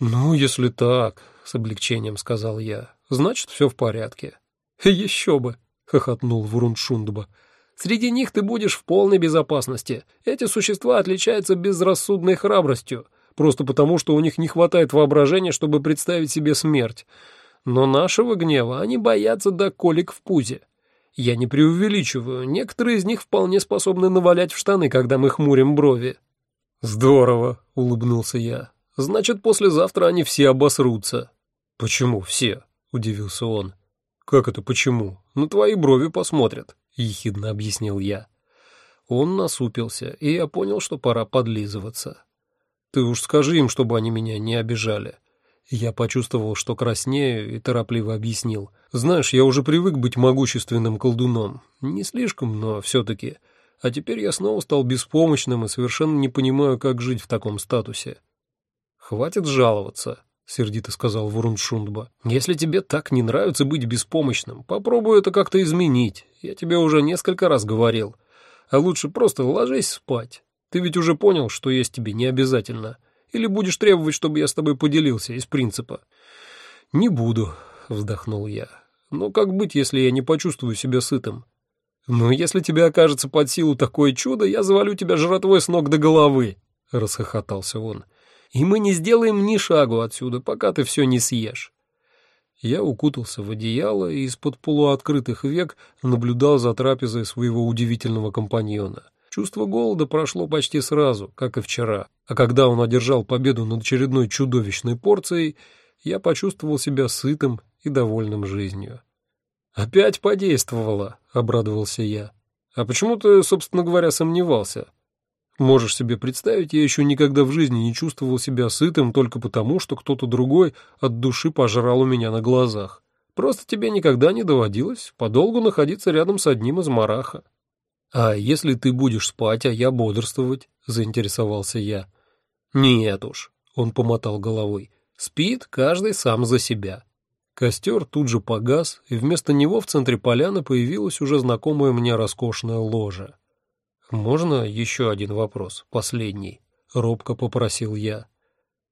«Ну, если так», — с облегчением сказал я, — «значит, все в порядке». «Еще бы», — хохотнул Вуруншундба. «Среди них ты будешь в полной безопасности. Эти существа отличаются безрассудной храбростью просто потому, что у них не хватает воображения, чтобы представить себе смерть. Но нашего гнева они боятся до колик в пузе. Я не преувеличиваю, некоторые из них вполне способны навалять в штаны, когда мы хмурим брови. Здорово, улыбнулся я. Значит, послезавтра они все обосрутся. Почему все? удивился он. Как это почему? На твои брови посмотрят, ехидно объяснил я. Он насупился, и я понял, что пора подлизываться. Ты уж скажи им, чтобы они меня не обижали. Я почувствовал, что краснею, и торопливо объяснил. Знаешь, я уже привык быть могущественным колдуном. Не слишком, но все-таки. А теперь я снова стал беспомощным и совершенно не понимаю, как жить в таком статусе. «Хватит жаловаться», — сердито сказал Вуруншундба. «Если тебе так не нравится быть беспомощным, попробуй это как-то изменить. Я тебе уже несколько раз говорил. А лучше просто ложись спать. Ты ведь уже понял, что есть тебе не обязательно». Или будешь требовать, чтобы я с тобой поделился из принципа?» «Не буду», — вздохнул я. «Но как быть, если я не почувствую себя сытым?» «Ну, если тебе окажется под силу такое чудо, я завалю тебя жратвой с ног до головы», — расхохотался он. «И мы не сделаем ни шагу отсюда, пока ты все не съешь». Я укутался в одеяло и из-под полуоткрытых век наблюдал за трапезой своего удивительного компаньона — Чувство голода прошло почти сразу, как и вчера, а когда он одержал победу над очередной чудовищной порцией, я почувствовал себя сытым и довольным жизнью. «Опять подействовало», — обрадовался я. «А почему ты, собственно говоря, сомневался?» Можешь себе представить, я еще никогда в жизни не чувствовал себя сытым только потому, что кто-то другой от души пожрал у меня на глазах. Просто тебе никогда не доводилось подолгу находиться рядом с одним из мараха. «А если ты будешь спать, а я бодрствовать?» — заинтересовался я. «Нет уж», — он помотал головой. «Спит каждый сам за себя». Костер тут же погас, и вместо него в центре поляны появилась уже знакомая мне роскошная ложа. «Можно еще один вопрос, последний?» — робко попросил я.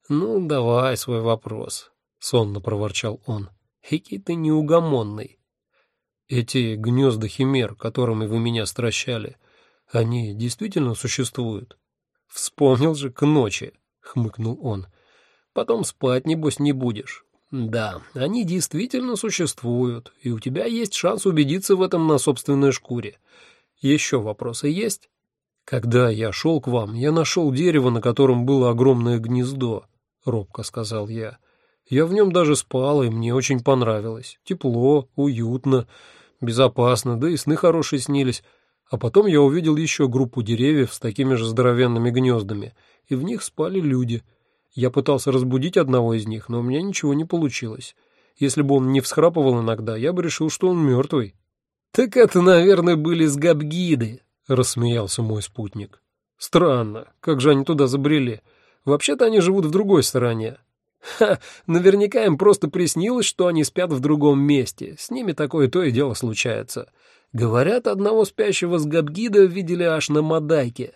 «Ну, давай свой вопрос», — сонно проворчал он. «Хики ты неугомонный». Эти гнезда химер, которыми вы меня стращали, они действительно существуют? Вспомнил же к ночи, хмыкнул он. Потом спать, небось, не будешь. Да, они действительно существуют, и у тебя есть шанс убедиться в этом на собственной шкуре. Еще вопросы есть? Когда я шел к вам, я нашел дерево, на котором было огромное гнездо, робко сказал я. Я в нем даже спал, и мне очень понравилось. Тепло, уютно безопасно, да и сны хорошие снились. А потом я увидел еще группу деревьев с такими же здоровенными гнездами, и в них спали люди. Я пытался разбудить одного из них, но у меня ничего не получилось. Если бы он не всхрапывал иногда, я бы решил, что он мертвый. «Так это, наверное, были сгабгиды», — рассмеялся мой спутник. «Странно, как же они туда забрели? Вообще-то они живут в другой стороне, Ха, наверняка им просто приснилось, что они спят в другом месте. С ними такое то и дело случается. Говорят, одного спящего с Габгида видели аж на Мадайке.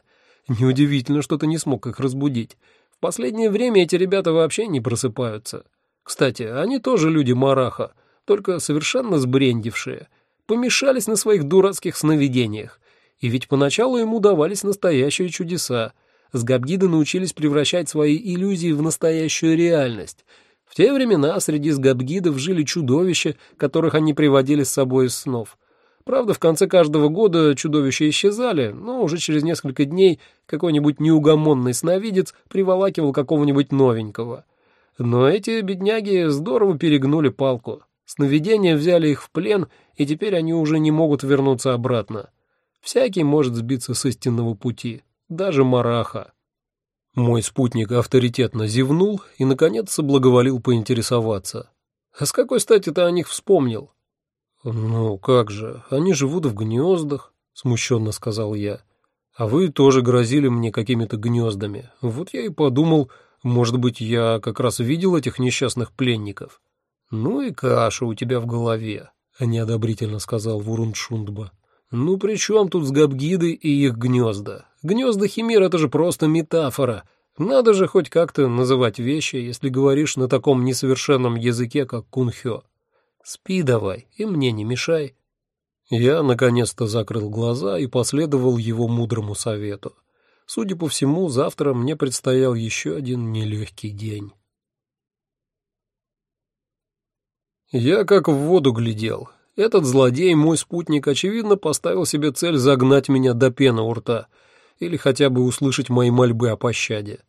Неудивительно, что ты не смог их разбудить. В последнее время эти ребята вообще не просыпаются. Кстати, они тоже люди Мараха, только совершенно сбрендившие. Помешались на своих дурацких сновидениях. И ведь поначалу им удавались настоящие чудеса — Сгабгиды научились превращать свои иллюзии в настоящую реальность. В те времена среди сгабгидов жили чудовища, которых они приводили с собой из снов. Правда, в конце каждого года чудовища исчезали, но уже через несколько дней какой-нибудь неугомонный сновидец приволакивал какого-нибудь новенького. Но эти бедняги здорово перегнули палку. Сновидения взяли их в плен, и теперь они уже не могут вернуться обратно. Всякий может сбиться с истинного пути даже мараха. Мой спутник авторитетно зевнул и, наконец, соблаговолил поинтересоваться. «А с какой стати ты о них вспомнил?» «Ну, как же, они живут в гнездах», — смущенно сказал я. «А вы тоже грозили мне какими-то гнездами. Вот я и подумал, может быть, я как раз видел этих несчастных пленников». «Ну и каша у тебя в голове», — неодобрительно сказал Вурундшундба. «Ну при чем тут сгабгиды и их гнезда? Гнезда химер — это же просто метафора. Надо же хоть как-то называть вещи, если говоришь на таком несовершенном языке, как кунхё. Спи давай и мне не мешай». Я наконец-то закрыл глаза и последовал его мудрому совету. Судя по всему, завтра мне предстоял еще один нелегкий день. Я как в воду глядел. Этот злодей, мой спутник, очевидно, поставил себе цель загнать меня до пены у рта или хотя бы услышать мои мольбы о пощаде.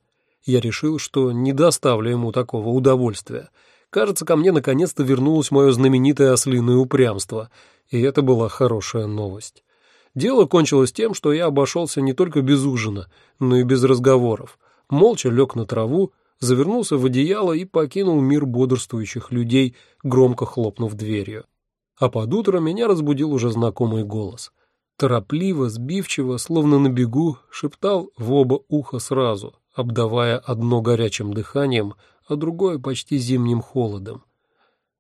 Я решил, что не доставлю ему такого удовольствия. Кажется, ко мне наконец-то вернулось мое знаменитое ослиное упрямство, и это была хорошая новость. Дело кончилось тем, что я обошелся не только без ужина, но и без разговоров. Молча лег на траву, завернулся в одеяло и покинул мир бодрствующих людей, громко хлопнув дверью. А под утро меня разбудил уже знакомый голос. Торопливо, сбивчиво, словно на бегу, шептал в оба уха сразу, обдавая одно горячим дыханием, а другое почти зимним холодом.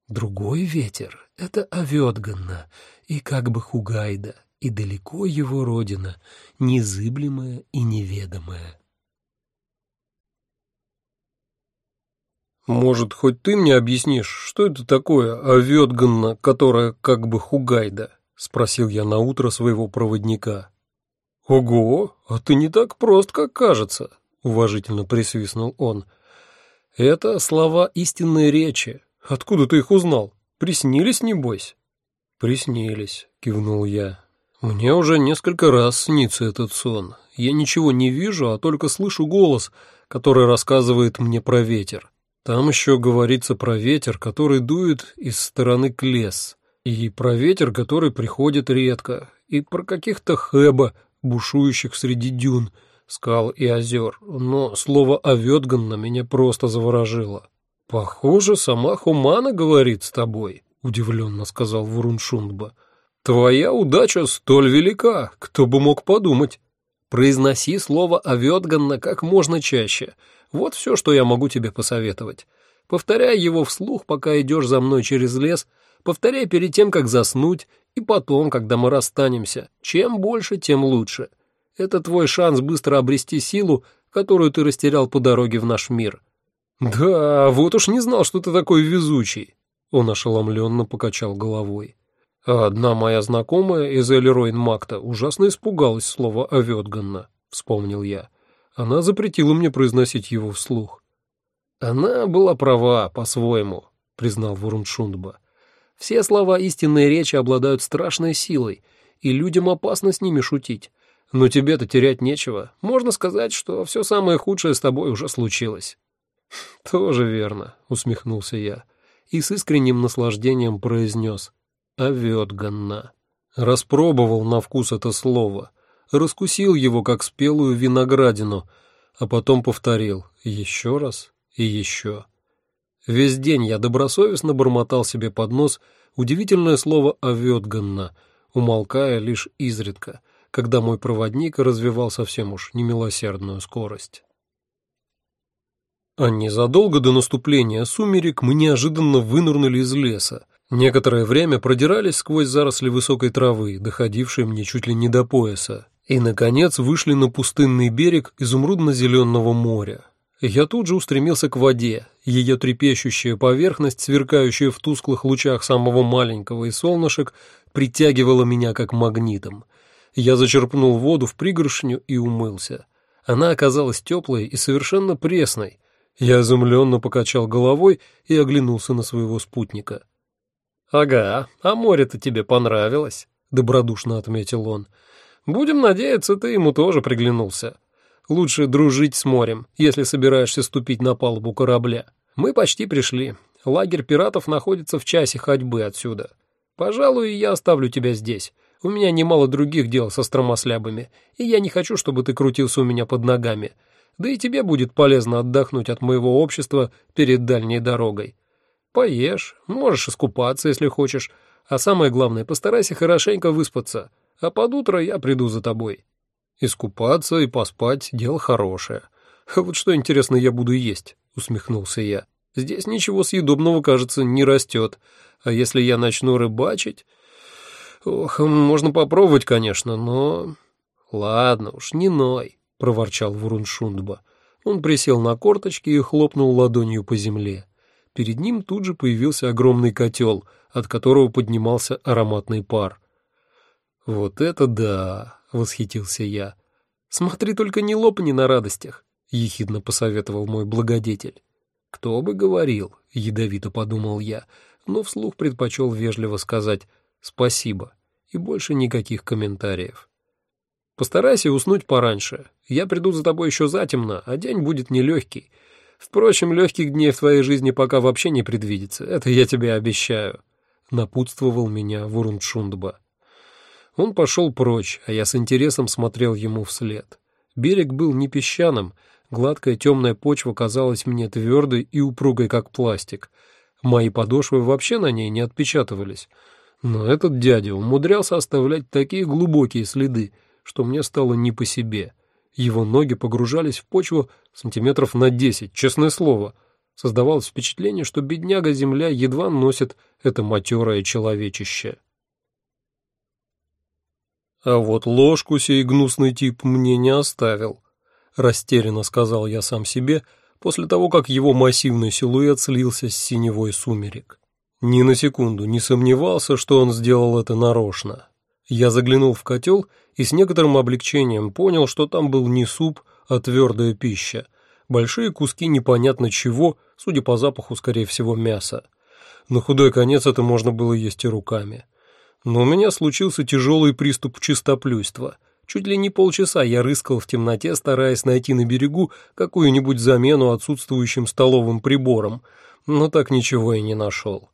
Другой ветер — это Авёдганна, и как бы Хугайда, и далеко его родина, незыблемая и неведомая. «Может, хоть ты мне объяснишь, что это такое Авёдганна, которая как бы Хугайда?» — спросил я на утро своего проводника. «Ого, а ты не так прост, как кажется», — уважительно присвистнул он. «Это слова истинной речи. Откуда ты их узнал? Приснились, небось?» «Приснились», — кивнул я. Мне уже несколько раз снится этот сон. Я ничего не вижу, а только слышу голос, который рассказывает мне про ветер. Там еще говорится про ветер, который дует из стороны к лес, и про ветер, который приходит редко, и про каких-то хэба, бушующих среди дюн, скал и озер. Но слово «авёдганна» меня просто заворожило. «Похоже, сама Хумана говорит с тобой», — удивленно сказал Вуруншундба. Твоя удача столь велика, кто бы мог подумать. Произноси слово «авёдганна» как можно чаще. Вот все, что я могу тебе посоветовать. Повторяй его вслух, пока идешь за мной через лес, повторяй перед тем, как заснуть, и потом, когда мы расстанемся. Чем больше, тем лучше. Это твой шанс быстро обрести силу, которую ты растерял по дороге в наш мир. Да, вот уж не знал, что ты такой везучий. Он ошеломленно покачал головой. А одна моя знакомая из Элеройн-Макта ужасно испугалась слова «Авёдганна», — вспомнил я. Она запретила мне произносить его вслух. «Она была права, по-своему», — признал Вуруншундба. «Все слова истинной речи обладают страшной силой, и людям опасно с ними шутить. Но тебе-то терять нечего. Можно сказать, что все самое худшее с тобой уже случилось». «Тоже верно», — усмехнулся я и с искренним наслаждением произнес. Авёдганна. Распробовал на вкус это слово, раскусил его, как спелую виноградину, а потом повторил еще раз и еще. Весь день я добросовестно бормотал себе под нос удивительное слово «авёдганна», умолкая лишь изредка, когда мой проводник развивал совсем уж немилосердную скорость. А незадолго до наступления сумерек мы неожиданно вынырнули из леса, Некоторое время продирались сквозь заросли высокой травы, доходившие мне чуть ли не до пояса, и, наконец, вышли на пустынный берег изумрудно-зеленого моря. Я тут же устремился к воде, ее трепещущая поверхность, сверкающая в тусклых лучах самого маленького из солнышек, притягивала меня как магнитом. Я зачерпнул воду в пригоршню и умылся. Она оказалась теплой и совершенно пресной. Я изумленно покачал головой и оглянулся на своего спутника. «Ага, а море-то тебе понравилось», — добродушно отметил он. «Будем надеяться, ты ему тоже приглянулся. Лучше дружить с морем, если собираешься ступить на палубу корабля. Мы почти пришли. Лагерь пиратов находится в часе ходьбы отсюда. Пожалуй, я оставлю тебя здесь. У меня немало других дел со стромослябами, и я не хочу, чтобы ты крутился у меня под ногами. Да и тебе будет полезно отдохнуть от моего общества перед дальней дорогой. Поешь, можешь искупаться, если хочешь, а самое главное, постарайся хорошенько выспаться, а под утро я приду за тобой. Искупаться и поспать — дело хорошее. Вот что, интересно, я буду есть, — усмехнулся я. Здесь ничего съедобного, кажется, не растет, а если я начну рыбачить... Ох, можно попробовать, конечно, но... Ладно уж, не ной, — проворчал Вуруншундба. Он присел на корточки и хлопнул ладонью по земле. Перед ним тут же появился огромный котел, от которого поднимался ароматный пар. «Вот это да!» — восхитился я. «Смотри, только не лопни на радостях», — ехидно посоветовал мой благодетель. «Кто бы говорил», — ядовито подумал я, но вслух предпочел вежливо сказать Спасибо. И больше никаких комментариев. Постарайся уснуть пораньше. Я приду за тобой еще затемно, а день будет нелегкий. Впрочем, легких дней в твоей жизни пока вообще не предвидится, это я тебе обещаю», — напутствовал меня Вурундшундба. Он пошел прочь, а я с интересом смотрел ему вслед. Берег был не песчаным, гладкая темная почва казалась мне твердой и упругой, как пластик. Мои подошвы вообще на ней не отпечатывались. Но этот дядя умудрялся оставлять такие глубокие следы, что мне стало не по себе. Его ноги погружались в почву сантиметров на десять, честное слово. Создавалось впечатление, что бедняга-земля едва носит это матерое человечище. А вот ложку сей гнусный тип мне не оставил, растерянно сказал я сам себе после того, как его массивный силуэт слился с синевой сумерек. Ни на секунду не сомневался, что он сделал это нарочно. Я заглянул в котел и с некоторым облегчением понял, что там был не суп, а твердая пища. Большие куски непонятно чего, судя по запаху, скорее всего, мяса. На худой конец это можно было есть и руками. Но у меня случился тяжелый приступ чистоплюйства. Чуть ли не полчаса я рыскал в темноте, стараясь найти на берегу какую-нибудь замену отсутствующим столовым приборам, но так ничего и не нашел.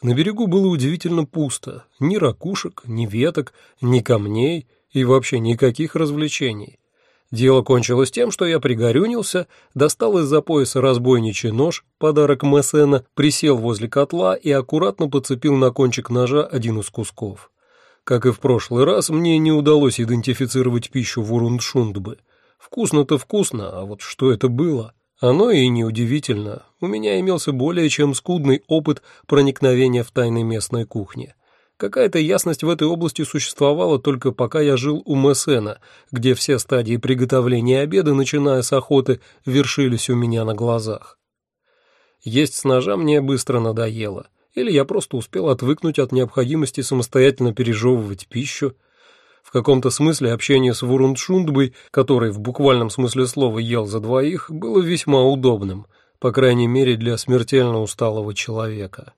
На берегу было удивительно пусто. Ни ракушек, ни веток, ни камней и вообще никаких развлечений. Дело кончилось тем, что я пригорюнился, достал из-за пояса разбойничий нож, подарок Мессена, присел возле котла и аккуратно подцепил на кончик ножа один из кусков. Как и в прошлый раз, мне не удалось идентифицировать пищу Вурундшундбы. Вкусно-то вкусно, а вот что это было? Оно и неудивительно. У меня имелся более чем скудный опыт проникновения в тайны местной кухни. Какая-то ясность в этой области существовала только пока я жил у Мессена, где все стадии приготовления обеда, начиная с охоты, вершились у меня на глазах. Есть с ножа мне быстро надоело, или я просто успел отвыкнуть от необходимости самостоятельно пережевывать пищу. В каком-то смысле общение с Вурундшундбой, который в буквальном смысле слова ел за двоих, было весьма удобным, по крайней мере для смертельно усталого человека.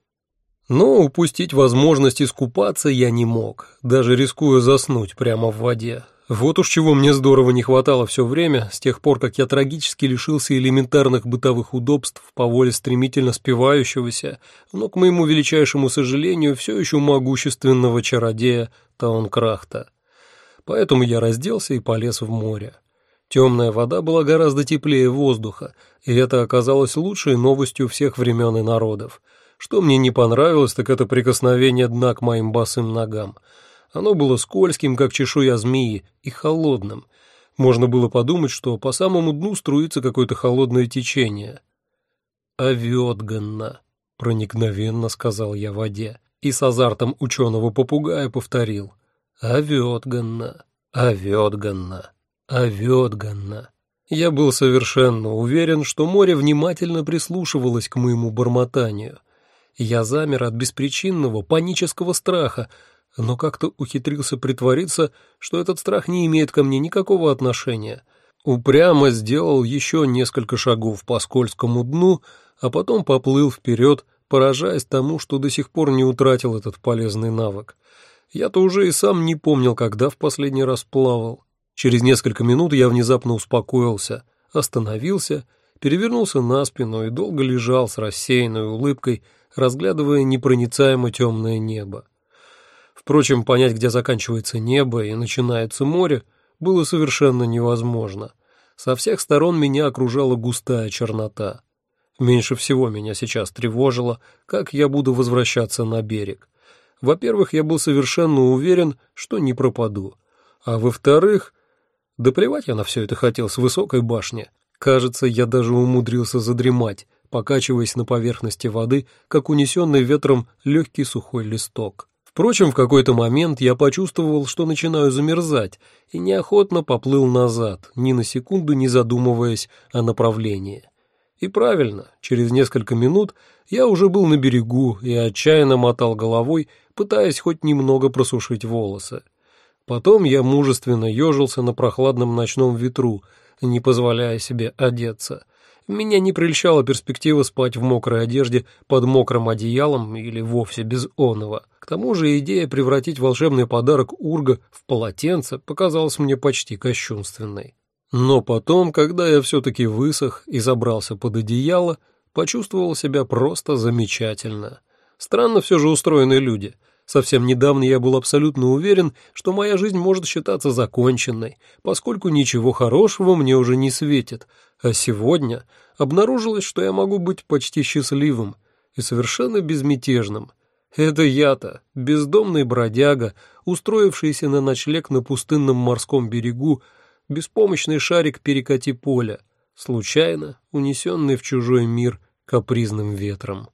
Но упустить возможность искупаться я не мог, даже рискуя заснуть прямо в воде. Вот уж чего мне здорово не хватало все время, с тех пор, как я трагически лишился элементарных бытовых удобств по воле стремительно спивающегося, но, к моему величайшему сожалению, все еще могущественного чародея Таункрахта. Поэтому я разделся и полез в море. Темная вода была гораздо теплее воздуха, и это оказалось лучшей новостью всех времен и народов — что мне не понравилось, так это прикосновение дна к моим босым ногам. Оно было скользким, как чешуя змеи, и холодным. Можно было подумать, что по самому дну струится какое-то холодное течение. «Авёдганна», — проникновенно сказал я воде, и с азартом ученого попугая повторил. «Авёдганна, Авёдганна, Авёдганна». Я был совершенно уверен, что море внимательно прислушивалось к моему бормотанию. Я замер от беспричинного панического страха, но как-то ухитрился притвориться, что этот страх не имеет ко мне никакого отношения. Упрямо сделал еще несколько шагов по скользкому дну, а потом поплыл вперед, поражаясь тому, что до сих пор не утратил этот полезный навык. Я-то уже и сам не помнил, когда в последний раз плавал. Через несколько минут я внезапно успокоился, остановился, перевернулся на спину и долго лежал с рассеянной улыбкой, разглядывая непроницаемо темное небо. Впрочем, понять, где заканчивается небо и начинается море, было совершенно невозможно. Со всех сторон меня окружала густая чернота. Меньше всего меня сейчас тревожило, как я буду возвращаться на берег. Во-первых, я был совершенно уверен, что не пропаду. А во-вторых, да плевать я на все это хотел с высокой башни. Кажется, я даже умудрился задремать, покачиваясь на поверхности воды, как унесенный ветром легкий сухой листок. Впрочем, в какой-то момент я почувствовал, что начинаю замерзать, и неохотно поплыл назад, ни на секунду не задумываясь о направлении. И правильно, через несколько минут я уже был на берегу и отчаянно мотал головой, пытаясь хоть немного просушить волосы. Потом я мужественно ежился на прохладном ночном ветру, не позволяя себе одеться — Меня не прельщала перспектива спать в мокрой одежде под мокрым одеялом или вовсе без оного. К тому же идея превратить волшебный подарок Урга в полотенце показалась мне почти кощунственной. Но потом, когда я все-таки высох и забрался под одеяло, почувствовал себя просто замечательно. Странно все же устроены люди — Совсем недавно я был абсолютно уверен, что моя жизнь может считаться законченной, поскольку ничего хорошего мне уже не светит, а сегодня обнаружилось, что я могу быть почти счастливым и совершенно безмятежным. Это я-то, бездомный бродяга, устроившийся на ночлег на пустынном морском берегу, беспомощный шарик перекати поля, случайно унесенный в чужой мир капризным ветром.